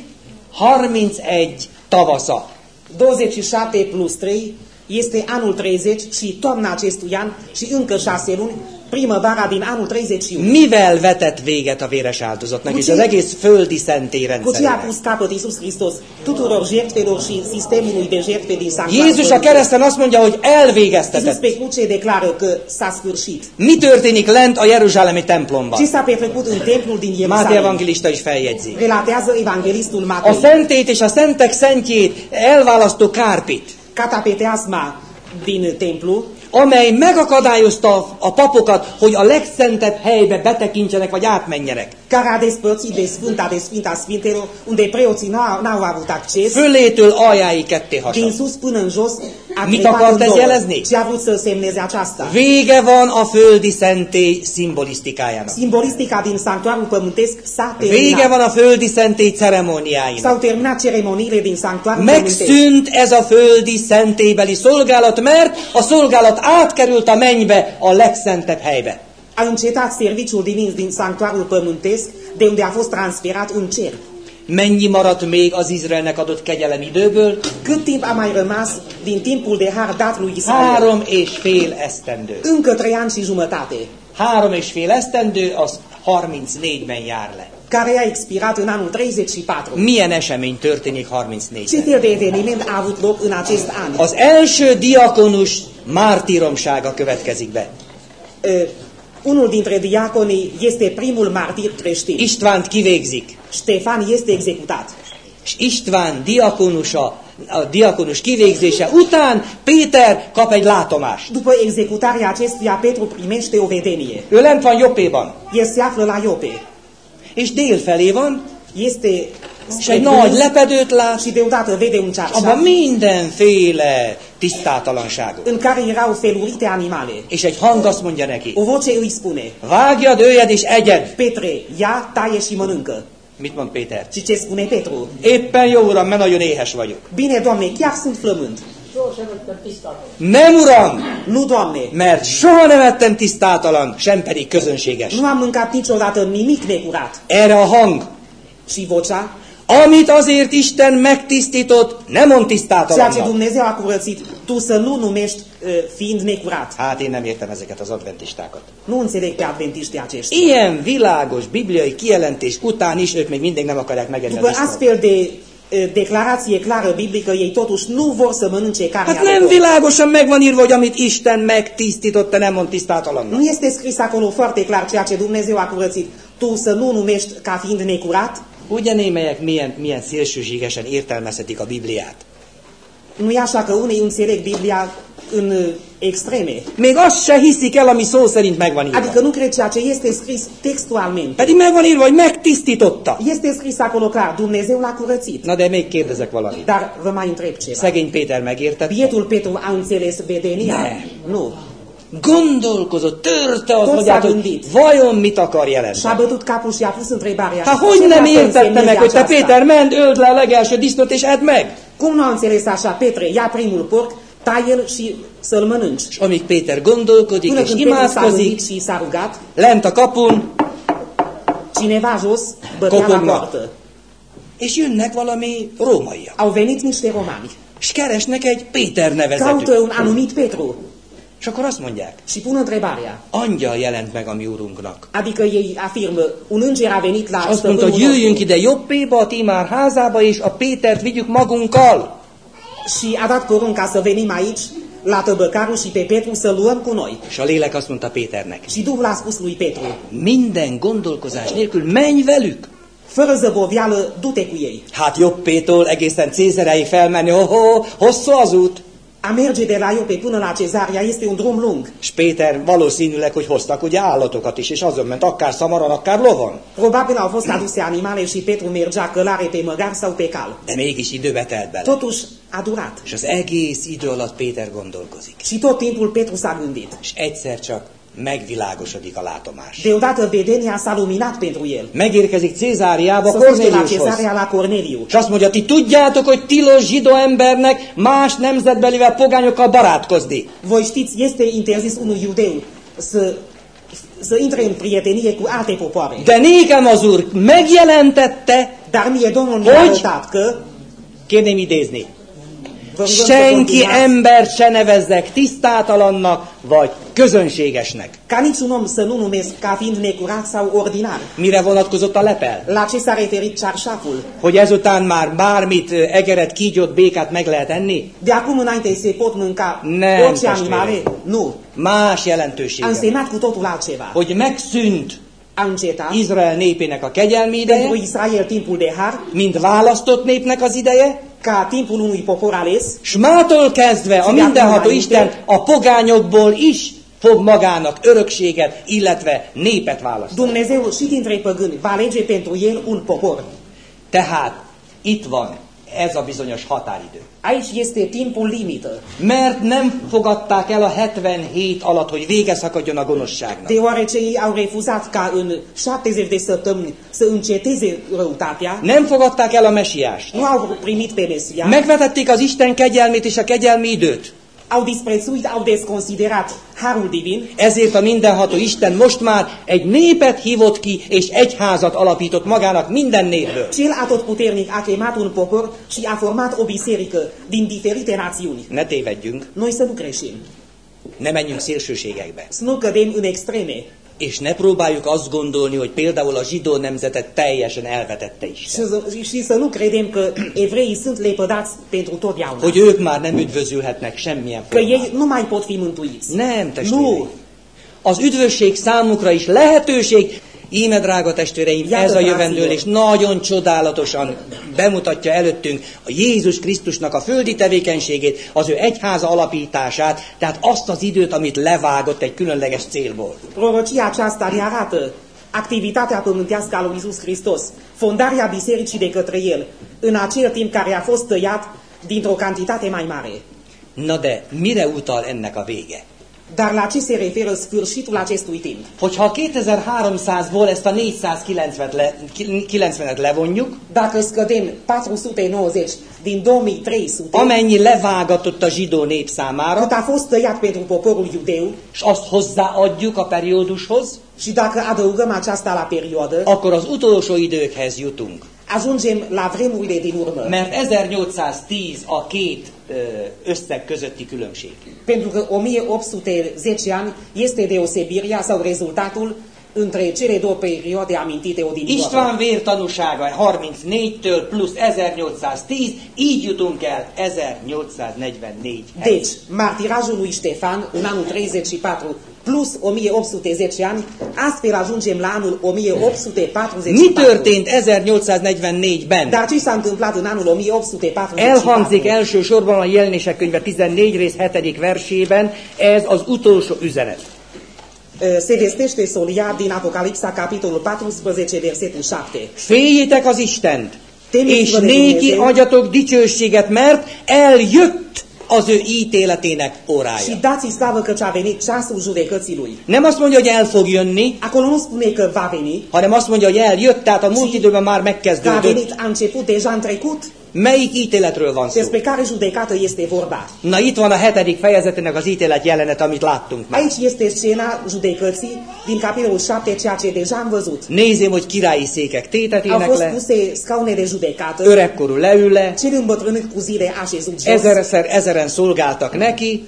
31 tavasza. 27 plus 3 este anul 30 și toamna acestui an și încă șase luni, primăvara din anul 31. Mivel vetett véget a véres áldozatnak és az egész földi szentély Cu ce a pus capăt Iisus Hristos tuturor jertfelor și sistemului de jertfe din Jézus a kereszten azt mondja, hogy Iisus elvégeztetett. pe cruce declară că s-a sfârșit. Mi történik lent a Jeruzsálemi templomban? Ce s-a petrecut în templul din Máté evangelista is feljegyzi. Relatează evanghelistul A Matei. szentét és a szentek szentjét elválasztó kárpit, Catapeteasma din templu, amely megakadályozta a papokat, hogy a legszentebb helybe betekintsenek vagy átmenjenek. care a despărțit de Sfânta de Sfânta Sfintelor, unde preoții n-au, n-au avut acces, Fölétől aljáig ketté din hasad. sus până în jos, a Mit akart ez jelezni? Ce a vrut să semneze aceasta? Vége van a földi szentély szimbolisztikájának. Simbolistica din sanctuarul pământesc s-a Vége van a földi szentély ceremóniáinak. S-au terminat ceremoniile din sanctuarul. Megszűnt ez a földi szentélybeli szolgálat, mert a szolgálat átkerült a mennybe, a legszentebb helybe. A încetat serviciul divin din sanctuarul pământesc, de unde a fost transferat în cer. Mennyi maradt még az Izraelnek adott kegyelem időből? Cât timp a mai rămas din timpul de har dat lui Israel? Három és fél esztendő. Încă trei ani și jumătate, Három és fél esztendő, az 34-ben jár le. care a expirat în anul 34. Milyen esemény történik Ce 34-ben? fel de eveniment a avut loc în acest an? Az első diakonus mártíromsága következik be. Uh, unul dintre diaconii este primul martir creștin. Istvánt kivégzik, Ștefan este executat. és István diakonusa, a diakonus kivégzése után Péter kap egy látomást. După executarea acestuia, Petru primește o vedenie. Ő lent van Jobbéban, El se află la Iope. és dél felé van, Este és egy nagy lepedőt lát, și deodată vede un abban cearșaf mindenféle tisztátalanságok. în care erau felurite animale. És egy hang azt mondja neki, O voce îi spune, vágjad, öljed és egyed. Petre, ia, taie și mănâncă. Mit mond Péter? Și ce spune Petru? Éppen jó, uram, mert nagyon éhes vagyok. Bine, Doamne, chiar sunt flământ. Nem, uram, Nu, Doamne, mert soha nem ettem tisztátalan, sem pedig közönséges. nu am mâncat niciodată nimic necurat. Erre a hang, Și vocea, amit azért Isten megtisztított, nem mond ceea ce. Dumnezeu a curățit, tu să nu numești uh, fiind necurat. Hát én nem értem ezeket az adventistákat. Nu înțeleg pe adventiștii aceștia. Ilyen világos bibliai kijelentés után is ők még mindig nem akarják megedni După astfel de declarație clară biblică, ei totuși nu vor să mănânce carnea Hát nem világosan meg van írva, hogy amit Isten megtisztította, nem mond tisztátalannak. Nu este scris acolo foarte clar ceea ce Dumnezeu a curățit. Tu să nu numești ca fiind necurat? Ugye némelyek milyen, milyen szélsőségesen értelmezhetik a Bibliát? Nu e așa că unii înțeleg Biblia în extreme. Még azt se hiszik el, ami szó szerint meg van írva. Adică nu cred ceea ce este scris textualmente. Pedig meg van írva, hogy megtisztította. Este scris acolo clar, Dumnezeu l-a curățit. Na de még kérdezek valamit. Dar vă mai întreb ceva. Szegény Péter megértette? Bietul Petru a înțeles vedenia? Ne. Nu. Gondolkozott, törte az agyát, hogy vajon mit akar jelenteni. și. Hát hogy nem értette meg, hogy te? Péter, ment, öld le a legelső disznót és edd meg? Cum nu a înțeles așa, Petre, ia primul porc, tai-l și să-l mănânci. És amíg Péter gondolkodik Până és imádkozik, și s-a rugat, lent a kapun, cineva jos bătea la poartă. és jönnek valami rómaiak. Au venit niște romani. És keresnek egy Péter nevezetű. Caută un anumit Petru És akkor azt mondják, și pun întrebarea. angyal jelent meg a mi úrunknak. Adică ei afirmă, un înger a venit la azt mondta, hogy jöjjünk ide Jobbéba, a Timár házába, és a Pétert vigyük magunkkal. și a dat porunca să venim aici, la tăbăcarul și pe Petru să luăm cu noi. És a lélek azt mondta Péternek, Și Duhul a spus lui Petru, minden gondolkozás nélkül menj velük. fără zăbovială, du-te cu ei. Hát Jobbétól egészen Cézereig felmenni, oh, hosszú az út. A merge de la Iope până la Cezarea este un drum lung. És Péter valószínűleg, hogy hoztak ugye állatokat is, és azon ment akár szamaron, akár lovon. Probabil au fost aduse animale și Petru mergea călare pe măgar sau pe cal. De mégis időbe telt bele. Totuși a durat. És az egész idő alatt Péter gondolkozik. Și tot timpul Petru s-a gândit. És egyszer csak megvilágosodik a látomás. Deodată vedenia s-a luminat pentru el. Megérkezik Cézáriába la Corneliu. És azt mondja, ti tudjátok, hogy tilos zsidó embernek más nemzetbelivel pogányokkal barátkozni. Voi știți, este interzis unui iudeu să, să intre în prietenie cu alte popoare. De nékem az úr megjelentette, Dar mie Domnul mi-a arătat că kérném idézni, senki embert se nevezzek tisztátalannak vagy közönségesnek. ca niciun om să nu numesc ca fiind necurat sau ordinar. Mire vonatkozott a lepel? La ce s-a referit cearșaful? Hogy ezután már bármit, egeret, kígyót, békát meg lehet enni? De acum înainte se pot mânca Nem, orice testvérem. animale? Nu. Más A jelentősége. van. însemnat cu totul altceva. Hogy megszűnt A încetat Izrael népének a kegyelmi pentru ideje, Israel timpul de har, mint választott népnek az ideje, ca timpul unui popor ales, s mától kezdve a mindenható Isten a pogányokból is fog magának örökséget, illetve népet választani. Dumnezeu și dintre păgâni va alege pentru el un popor. Tehát itt van ez a bizonyos határidő. Aici este timpul limită, Mert nem fogadták el a 77 alatt, hogy vége szakadjon a gonoszságnak. deoarece ei au refuzat ca în 70 de săptămâni să înceteze răutatea, Nem fogadták el a mesiást. nu au primit pe Mesia, Megvetették az Isten kegyelmét és a kegyelmi időt. Au disprețuit, au desconsiderat harul divin, Ezért a mindenható Isten most már egy népet hívott ki, és egyházat alapított magának minden népből. Cel atotputernic a chemat un popor și a format o biserică din diferite națiuni. Ne tévedjünk, Noi să nu greșim, ne menjünk szélsőségekbe. să nu cădem în extreme És ne próbáljuk azt gondolni, hogy például a zsidó nemzetet teljesen elvetette Isten. și, să- și să nu credem că evreii sunt lepădați pentru totdeauna. Hogy ők már nem üdvözülhetnek semmilyen Că formában. ei nu mai pot fi mântuiți. Nem, testvéreim. Nu, Az üdvösség számukra is lehetőség. Íme, drága testvéreim, ez a rá jövendől, szívem. és nagyon csodálatosan bemutatja előttünk a Jézus Krisztusnak a földi tevékenységét, az ő egyháza alapítását, tehát azt az időt, amit levágott egy különleges célból. prorocia aceasta ne arată activitatea pământească a lui Iisus Hristos, fondarea bisericii de către El, în acel timp care a fost tăiat dintr-o cantitate mai mare. Na de mire utal ennek a vége? Dar la ce se referă sfârșitul acestui timp? Hogyha a 2300-ból ezt a 490-et le, 90-et levonjuk, Dacă scădem 490 din 2300, amennyi levágatott a zsidó nép számára, cât a fost tăiat pentru poporul iudeu, és azt hozzáadjuk a periódushoz, și dacă adăugăm aceasta la perioadă, akkor az utolsó időkhez jutunk. Ajungem la vremurile din urmă. Mert 1810 a két összeg közötti különbség. Pentru că 1810 ani este deosebirea sau rezultatul între cele două perioade amintite odinioară. István vértanúsága 34-től plusz 1810, így jutunk el 1844 Deci, martirajul lui Ștefan în anul 34 plus 1810 ani, astfel ajungem la anul 1844. Mi történt 1844-ben? Dar ce s-a întâmplat în anul 1844? Elhangzik elsősorban a jelenések könyve 14 rész 7. versében, ez az utolsó üzenet. Se vestește solia din Apocalipsa, capitolul 14, versetul 7. Féljétek az Istent, és néki adjatok dicsőséget, mert eljött az ő ítéletének Și órája. dați slavă că a venit ceasul judecății lui. Nem azt mondja, hogy el fog jönni, Acolo nu spune că va veni, hanem azt mondja, hogy eljött, tehát a múlt időben már megkezdődött. venit, a început deja în trecut, Melyik ítéletről van szó? despre care judecată este vorba. Na itt van a hetedik fejezetének az ítélet jelenet, amit láttunk már. Aici este scena judecății din capitolul 7, ceea ce deja am văzut. Nézem, hogy királyi székek tétetének Au fost le, puse scaune de judecată, öregkorú leül le, cel îmbătrânit cu zile așezut jos, ezerszer ezeren szolgáltak neki,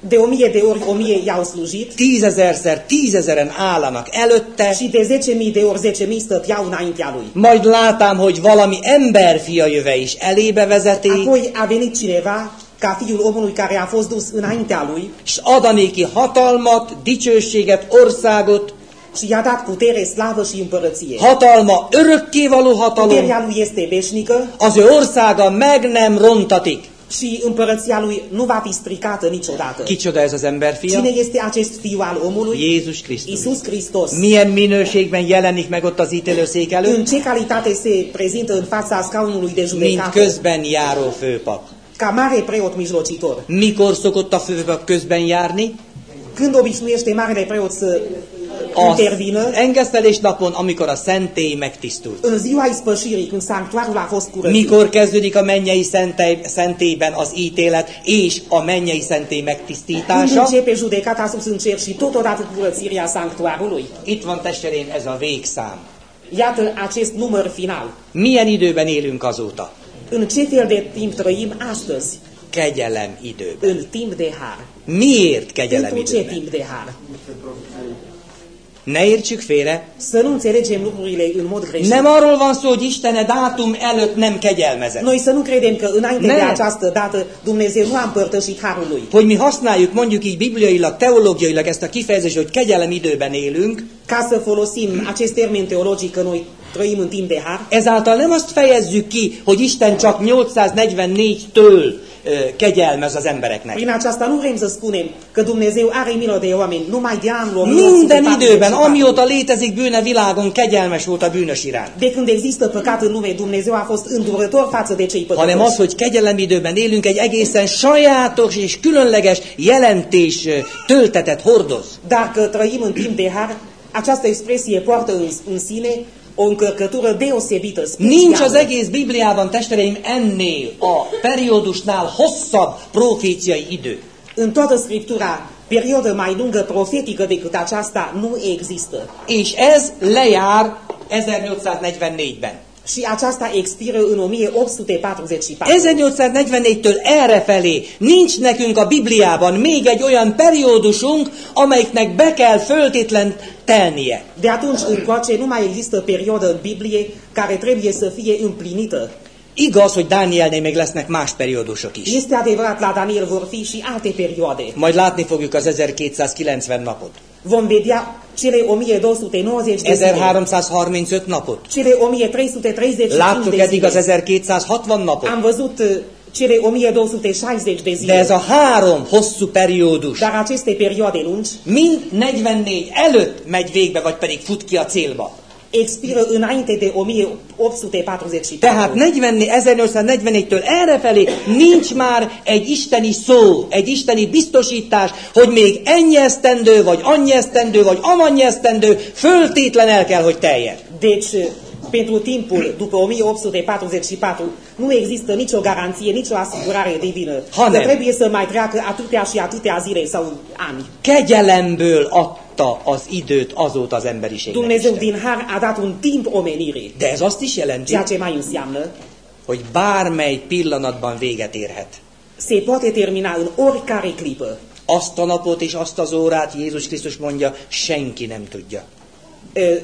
de o mie de ori o mie i-au slujit. Tízezerszer tízezeren állanak előtte, și de zece mii de ori zece mii stăteau înaintea lui. majd látám, hogy valami emberfia jöve is elébe vezeti, Apoi a venit cineva ca fiul omului care a fost dus înaintea lui. És adanéki hatalmat, dicsőséget, országot, și i-a dat putere, slavă și împărăție. hatalma örökkévaló hatalom, Puterea lui este veșnică. Az ő országa meg nem rontatik. Și împărăția lui nu va fi stricată niciodată. Kicsoda ez az emberfia? Cine este acest fiu al omului? Jézus Krisztus. Iisus Hristos. Milyen minőségben jelenik meg ott az ítélőszék În előtt? ce calitate se prezintă în fața scaunului de Mint judecată? közben járó főpap. Ca mare preot mijlocitor. Mikor szokott a főpap közben járni? Când obișnuiește marele preot să Az intervină? engesztelés napon, amikor a szentély megtisztult. În ziua ispășirii, când sanctuarul a fost curățit. Mikor kezdődik a mennyei szentély, szentélyben az ítélet és a mennyei szentély Când megtisztítása? începe judecata sus în cer și totodată curățirea sanctuarului. Itt van testvéreim ez a végszám. Iată acest număr final. Milyen időben élünk azóta? În ce fel de timp trăim astăzi? Kegyelem időben. În timp de har. Miért kegyelem Pentru ce időben? timp de har? Ne értsük félre. Să nu înțelegem lucrurile în mod greșit. Nem arról van szó, hogy Isten a dátum előtt nem kegyelmezett. Noi să nu credem că înainte de Nem. această dată Dumnezeu nu a împărtășit harul lui. Hogy mi használjuk mondjuk így bibliailag, teológiailag ezt a kifejezést, hogy kegyelem időben élünk, Ca să folosim acest termen teologic că noi trăim în timp de har, ezáltal nem azt fejezzük ki, hogy Isten csak 844-től ö, kegyelmez az embereknek. prin aceasta nu vrem să spunem că Dumnezeu are milă de oameni numai de anul Minden időben, 1844. amióta létezik bűne világon, kegyelmes volt a bűnös iránt. De când există păcat în lume, Dumnezeu a fost îndurător față de cei hanem az, păcătoși. hogy kegyelem időben élünk, egy egészen sajátos és különleges jelentés töltetet hordoz. Dar că trăim în timp de har, această expresie poartă în, în sine o încărcătură deosebită, Nincs az egész Bibliában, testereim, ennél a periódusnál hosszabb proféciai idő. În toată Scriptura, perioadă mai lungă profetică decât aceasta nu există. És ez lejár 1844-ben. Și aceasta expiră în 1844. 1844-től errefelé nincs nekünk a Bibliában még egy olyan periódusunk, amelyiknek be kell föltétlen telnie. De atunci încoace nu mai există perioadă în Biblie care trebuie să fie împlinită. Igaz, hogy Dánielnél még lesznek más periódusok is. Este adevărat, la Daniel vor fi și alte perioade. Majd látni fogjuk az 1290 napot. Vom vedea cele 1290 de zile, 1335 napot. cele 1335 Láttuk de eddig az zile. 1260 napot. Am văzut uh, cele 1260 de De ez zile. a három hosszú periódus Dar aceste perioade lungi mind 44 előtt megy végbe, vagy pedig fut ki a célba. Expiră înainte de 1844. Tehát 40, 1844-től errefelé nincs már egy isteni szó, egy isteni biztosítás, hogy még ennyi esztendő, vagy annyi esztendő, vagy amannyi esztendő föltétlen el kell, hogy teljen. Deci, pentru timpul după 1844 nu există nicio garanție, nicio asigurare divină. Hanem. Că trebuie să mai treacă atâtea și atâtea zile sau ani. Kegyelemből adta az időt azóta az emberiségnek. Dumnezeu Isten. din har a dat un timp omenirii. De ez azt is jelenti, Ceea ce mai înseamnă, hogy bármely pillanatban véget érhet. se poate termina în oricare clipă. Azt a napot és azt az órát Jézus Krisztus mondja, senki nem tudja. E,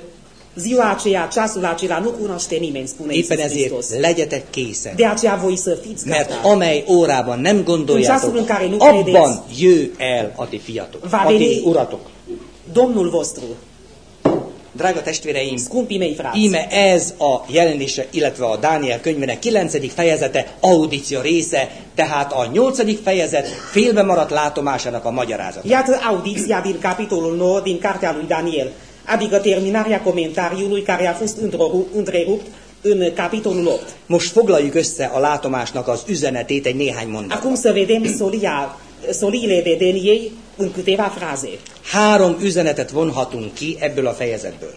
Ziua aceea, ceasul acela nu cunoaște nimeni, spune Éppen Iisus Hristos. ezért legyetek készen. De aceea voi să fiți Mert gata. amely órában nem gondoljátok, în care nu abban credeți, jö el a ti fiatok, va a ti uratok. Domnul vostru, Drága testvéreim, scumpii mei frați, íme ez a jelenése, illetve a Dániel könyvének 9. fejezete, audíció része, tehát a 8. fejezet félbe maradt látomásának a magyarázata. Iată audiția din capitolul 9 din cartea lui Daniel, adică terminarea comentariului care a fost întreru- întrerupt în capitolul 8. Most foglaljuk össze a látomásnak az üzenetét egy néhány mondatban. Acum să vedem solia, soliile vedeniei în câteva fraze. Három üzenetet vonhatunk ki ebből a fejezetből.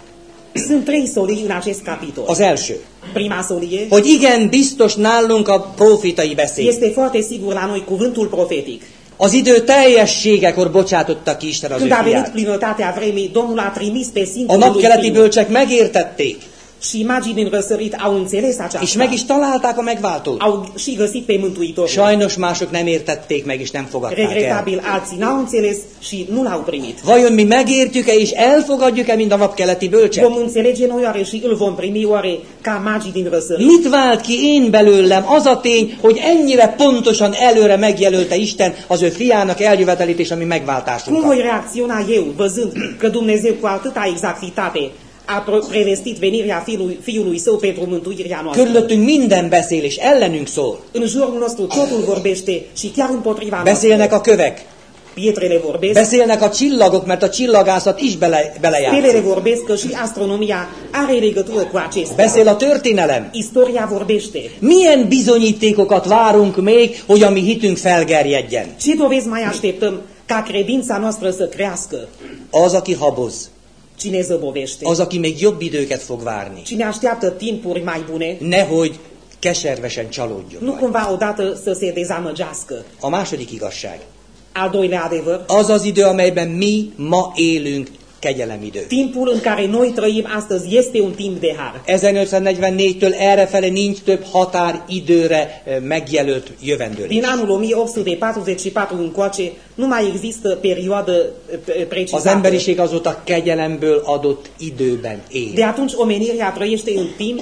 Sunt trei solii în acest capitol. Az első, Prima solie hogy igen, biztos nálunk a profitai beszéd. este foarte sigur la noi cuvântul profetic. Az idő teljességekor bocsátotta ki Isten az ő Când a venit fiát. plinătatea vremii, Domnul a trimis pe A singurul lui napkeleti Fiu. bölcsek megértették, Și magii din răsărit au înțeles és aceasta. meg is találták a megváltót. Au și găsit pe Mântuitorul. Sajnos mások nem értették meg, és nem fogadták el. Regretabil, alții n-au înțeles și nu l-au primit. Vajon mi megértjük-e és elfogadjuk-e, mint a napkeleti bölcsek? Vom înțelege noi oare și îl vom primi oare ca magii din răsărit? Mit vált ki én belőlem az a tény, hogy ennyire pontosan előre megjelölte Isten az ő fiának eljövetelét és a mi Cum megváltásunkat? voi reacționa eu, văzând că Dumnezeu cu atâta exactitate a prevestit venirea fiului, fiului său pentru mântuirea noastră? Körülöttünk minden beszél, és ellenünk szól. În jurul nostru totul vorbește și chiar împotriva. Beszélnek a kövek, Pietrele vorbesc, beszélnek a csillagok, mert a csillagászat is bele, stelele belejátszik. vorbesc că și astronomia are legătură cu acestea. Beszél a történelem. Istoria vorbește. Milyen bizonyítékokat várunk még, hogy a mi hitünk felgerjedjen? Ce dovezi mai așteptăm ca credința noastră să crească? Az, aki haboz, Cine zăbovește? az, aki még jobb időket fog várni. Cine așteaptă timpuri mai bune, Nehogy keservesen csalódjon. nu majd. cumva odată să se dezamăgească. A második igazság. Al doilea adevăr, Az az idő, amelyben mi ma élünk, kegyelemidő. timpul în care noi trăim astăzi este un timp de har. 1844-től errefele nincs több határidőre eh, megjelölt jövendőlés. Din anul 1844 încoace nu mai există perioadă eh, Az precizată. emberiség azóta kegyelemből adott időben él. De atunci omenirea trăiește în timp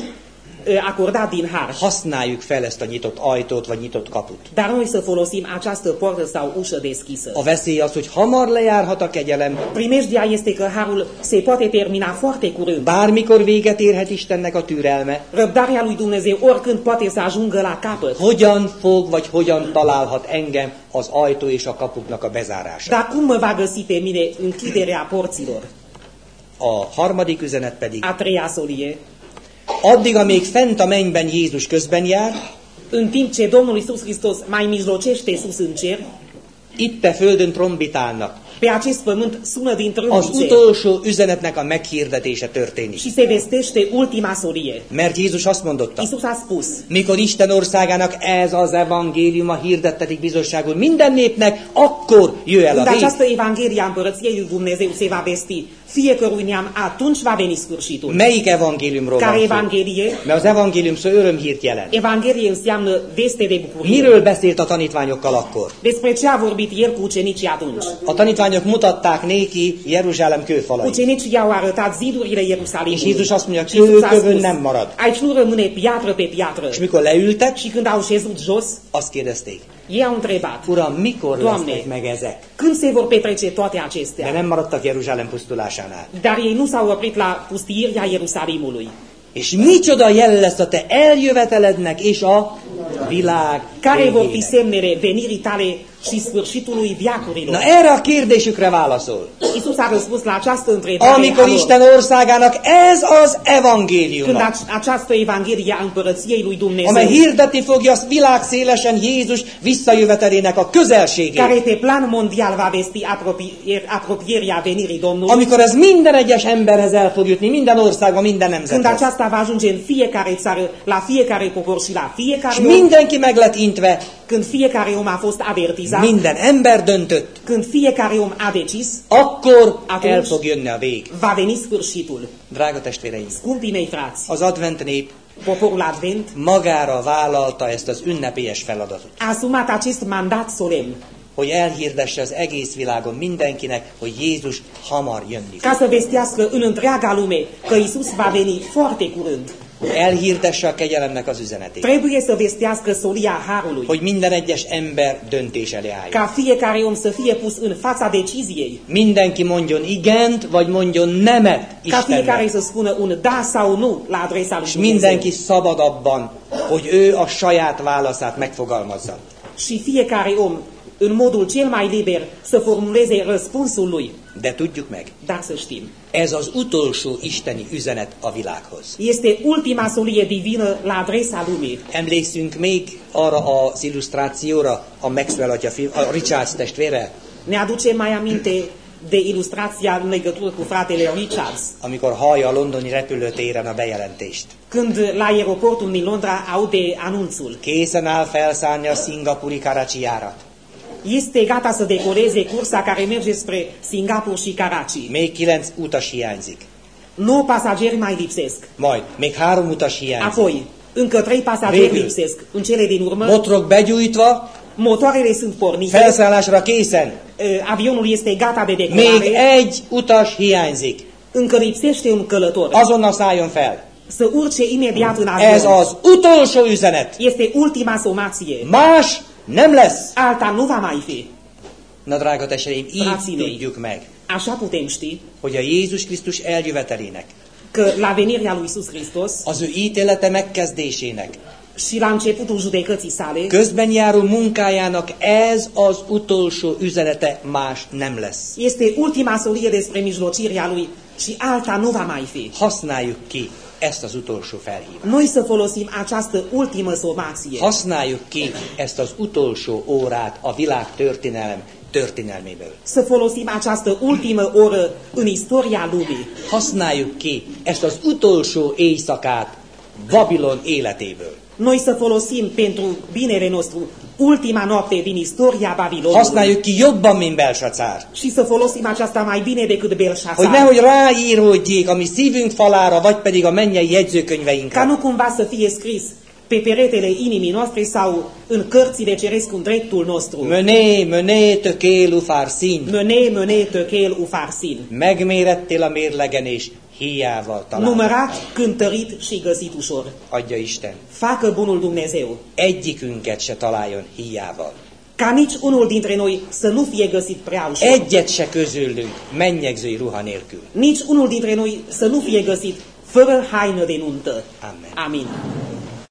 acordat din har. Használjuk fel ezt a nyitott ajtót, vagy nyitott kaput. Dar noi să folosim această portă sau ușă deschisă. A veszély az, hogy hamar lejárhat a kegyelem, Primejdia este că harul se poate termina foarte curând. bármikor véget érhet Istennek a türelme. Răbdarea lui Dumnezeu oricând poate să ajungă la capăt. Hogyan fog, vagy hogyan találhat engem az ajtó és a kapuknak a bezárása? Dar cum mă va găsi pe mine închiderea porților? A harmadik üzenet pedig, A treia solie, addig, amíg fent a mennyben Jézus közben jár, în timp ce Domnul Isus Hristos mai mijlocește sus în cer, itt a földön trombitálnak. pe acest pământ sună din Az trâmbițe utolsó üzenetnek a meghirdetése történik. și se vestește ultima solie. Mert Jézus azt mondotta, Isus a spus, mikor Isten országának ez az evangéliuma hirdettetik bizosságul minden népnek, akkor jöjj el a când această Evanghelie a Împărăției lui Dumnezeu se va vesti fiecărui neam, atunci va veni sfârșitul. Melyik evangéliumról Care? Evanghelie? Mert az evangélium szó örömhírt jelent. Evanghelie înseamnă veste de bucurie. Miről beszélt a tanítványokkal akkor? Despre ce a vorbit el cu ucenicii atunci? A tanítványok mutatták néki Jeruzsálem kőfalait. Ucenicii i-au arătat zidurile És Ierusalimului. Jézus azt mondja, kőkövön nem marad. aici nu rămâne piatră pe piatră. És mikor leültek, Și când au șezut jos, azt kérdezték, ei au întrebat, Uram, mikor Doamne. lesznek meg ezek? când se vor petrece toate De acestea? nem maradtak Jeruzsálem pusztulásánál. Dar ei nu s-au oprit la pustiirea Ierusalimului. És micsoda jel lesz a te eljövetelednek és a világ Care vor fi semnele venirii tale și sfârșitului viacurilor? Na erre a kérdésükre válaszol. Isus a răspuns la această întrebare. Amikor. Isten országának ez az Când această Evanghelie a Împărăției lui Dumnezeu, amely hirdetni fogja a világ szélesen Jézus visszajövetelének a közelségét. care pe plan mondial va vesti apropier- apropierea venirii Domnului, Amikor ez minden egyes emberhez el fog jutni, minden országban, minden când nemzethez. aceasta va ajunge în fiecare țară, la fiecare popor și la És fiecare om, mindenki meg lett intve, când fiecare om a fost avertizat, minden ember döntött, când fiecare om a decis, akkor Atunci- el fog jönni a vég. va veni sfârșitul. Drága testvéreim, Scumpii mei frați, az advent nép poporul Advent magára vállalta ezt az ünnepélyes feladatot. asumat acest mandat solemn. hogy elhirdesse az egész világon mindenkinek, hogy Jézus hamar jönni. ca să vestească în întreaga lume că Isus va veni foarte curând. Elhirdesse a kegyelemnek az üzenetét. Trebuie să vestească solia Harului, Hogy minden egyes ember döntés elé álljon. ca fiecare om să fie pus în fața deciziei, Mindenki mondjon igent, vagy mondjon nemet ca fiecare Istennek. să spună un da sau nu la adresa lui És Dumnezeu. mindenki szabad abban, hogy ő a saját válaszát megfogalmazza. Și fiecare om, în modul cel mai liber, să formuleze răspunsul lui. De tudjuk meg, Dar să știm, ez az utolsó isteni üzenet a világhoz. este ultima solie divină la adresa lumii. Emlékszünk még arra az illusztrációra, a Maxwell atya, film, a Richards testvére, Ne aducem mai aminte de ilustrația în legătură cu fratele Richards, amikor hallja a londoni repülőtéren a bejelentést. când la aeroportul din Londra aude anunțul. Készen áll felszállni a szingapuri Karachi járat. Este gata să decoleze cursa care merge spre Singapur și Karachi. Még kilenc utas hiányzik. 9 pasageri mai lipsesc. Majd még három utas hiányzik. Apoi, încă trei pasageri Végül. lipsesc. În cele din urmă, Motorok begyújtva, motoarele sunt pornite, felszállásra készen. eh, avionul este gata de Még decolare, egy utas hiányzik. încă lipsește un călător. Azonnal szálljon fel. Să urce imediat în Ez avion. az utolsó üzenet. Este ultima somație. Más nem lesz. Alta nu va mai fi. Na drága testvéreim, így tudjuk meg, Așa putem ști hogy a Jézus Krisztus eljövetelének, că la venirea lui Isus Hristos az ő ítélete megkezdésének, și la începutul judecății sale, közben járó munkájának ez az utolsó üzenete más nem lesz. este ultima solie despre mijlocirea lui și alta nu va mai fi. Használjuk ki ezt az utolsó felhívást. Noi să folosim această ultimă somație. Használjuk ki ezt az utolsó órát a világ történelem történelméből. Să folosim această ultimă oră în istoria lumii. Használjuk ki ezt az utolsó éjszakát Babilon életéből. Noi să folosim pentru binele nostru ultima noapte din istoria Babilonului Használjuk ki jobban, mint Belsacár. și să folosim aceasta mai bine decât Hogy Belșațar. nehogy ráíródjék a mi szívünk falára, vagy pedig a mennyei Ca jegyzőkönyveinkre. nu cumva să fie scris pe peretele inimii noastre sau în cărțile ceresc în dreptul nostru. Möné, tökélu fár szín. Mâne, mâne, tökél, ufarsin. Megmérettél a mérlegen, és hiával talál. Numărat, cântărit și găsit ușor. Adja Isten. Facă bunul Dumnezeu. Egyikünket se találjon hiával. Ca nici unul dintre noi să nu fie găsit prea ușor. Egyet se közülünk mennyegzői ruha nélkül. Nici unul dintre noi să nu fie găsit fără haină de nuntă. Amen. Amin.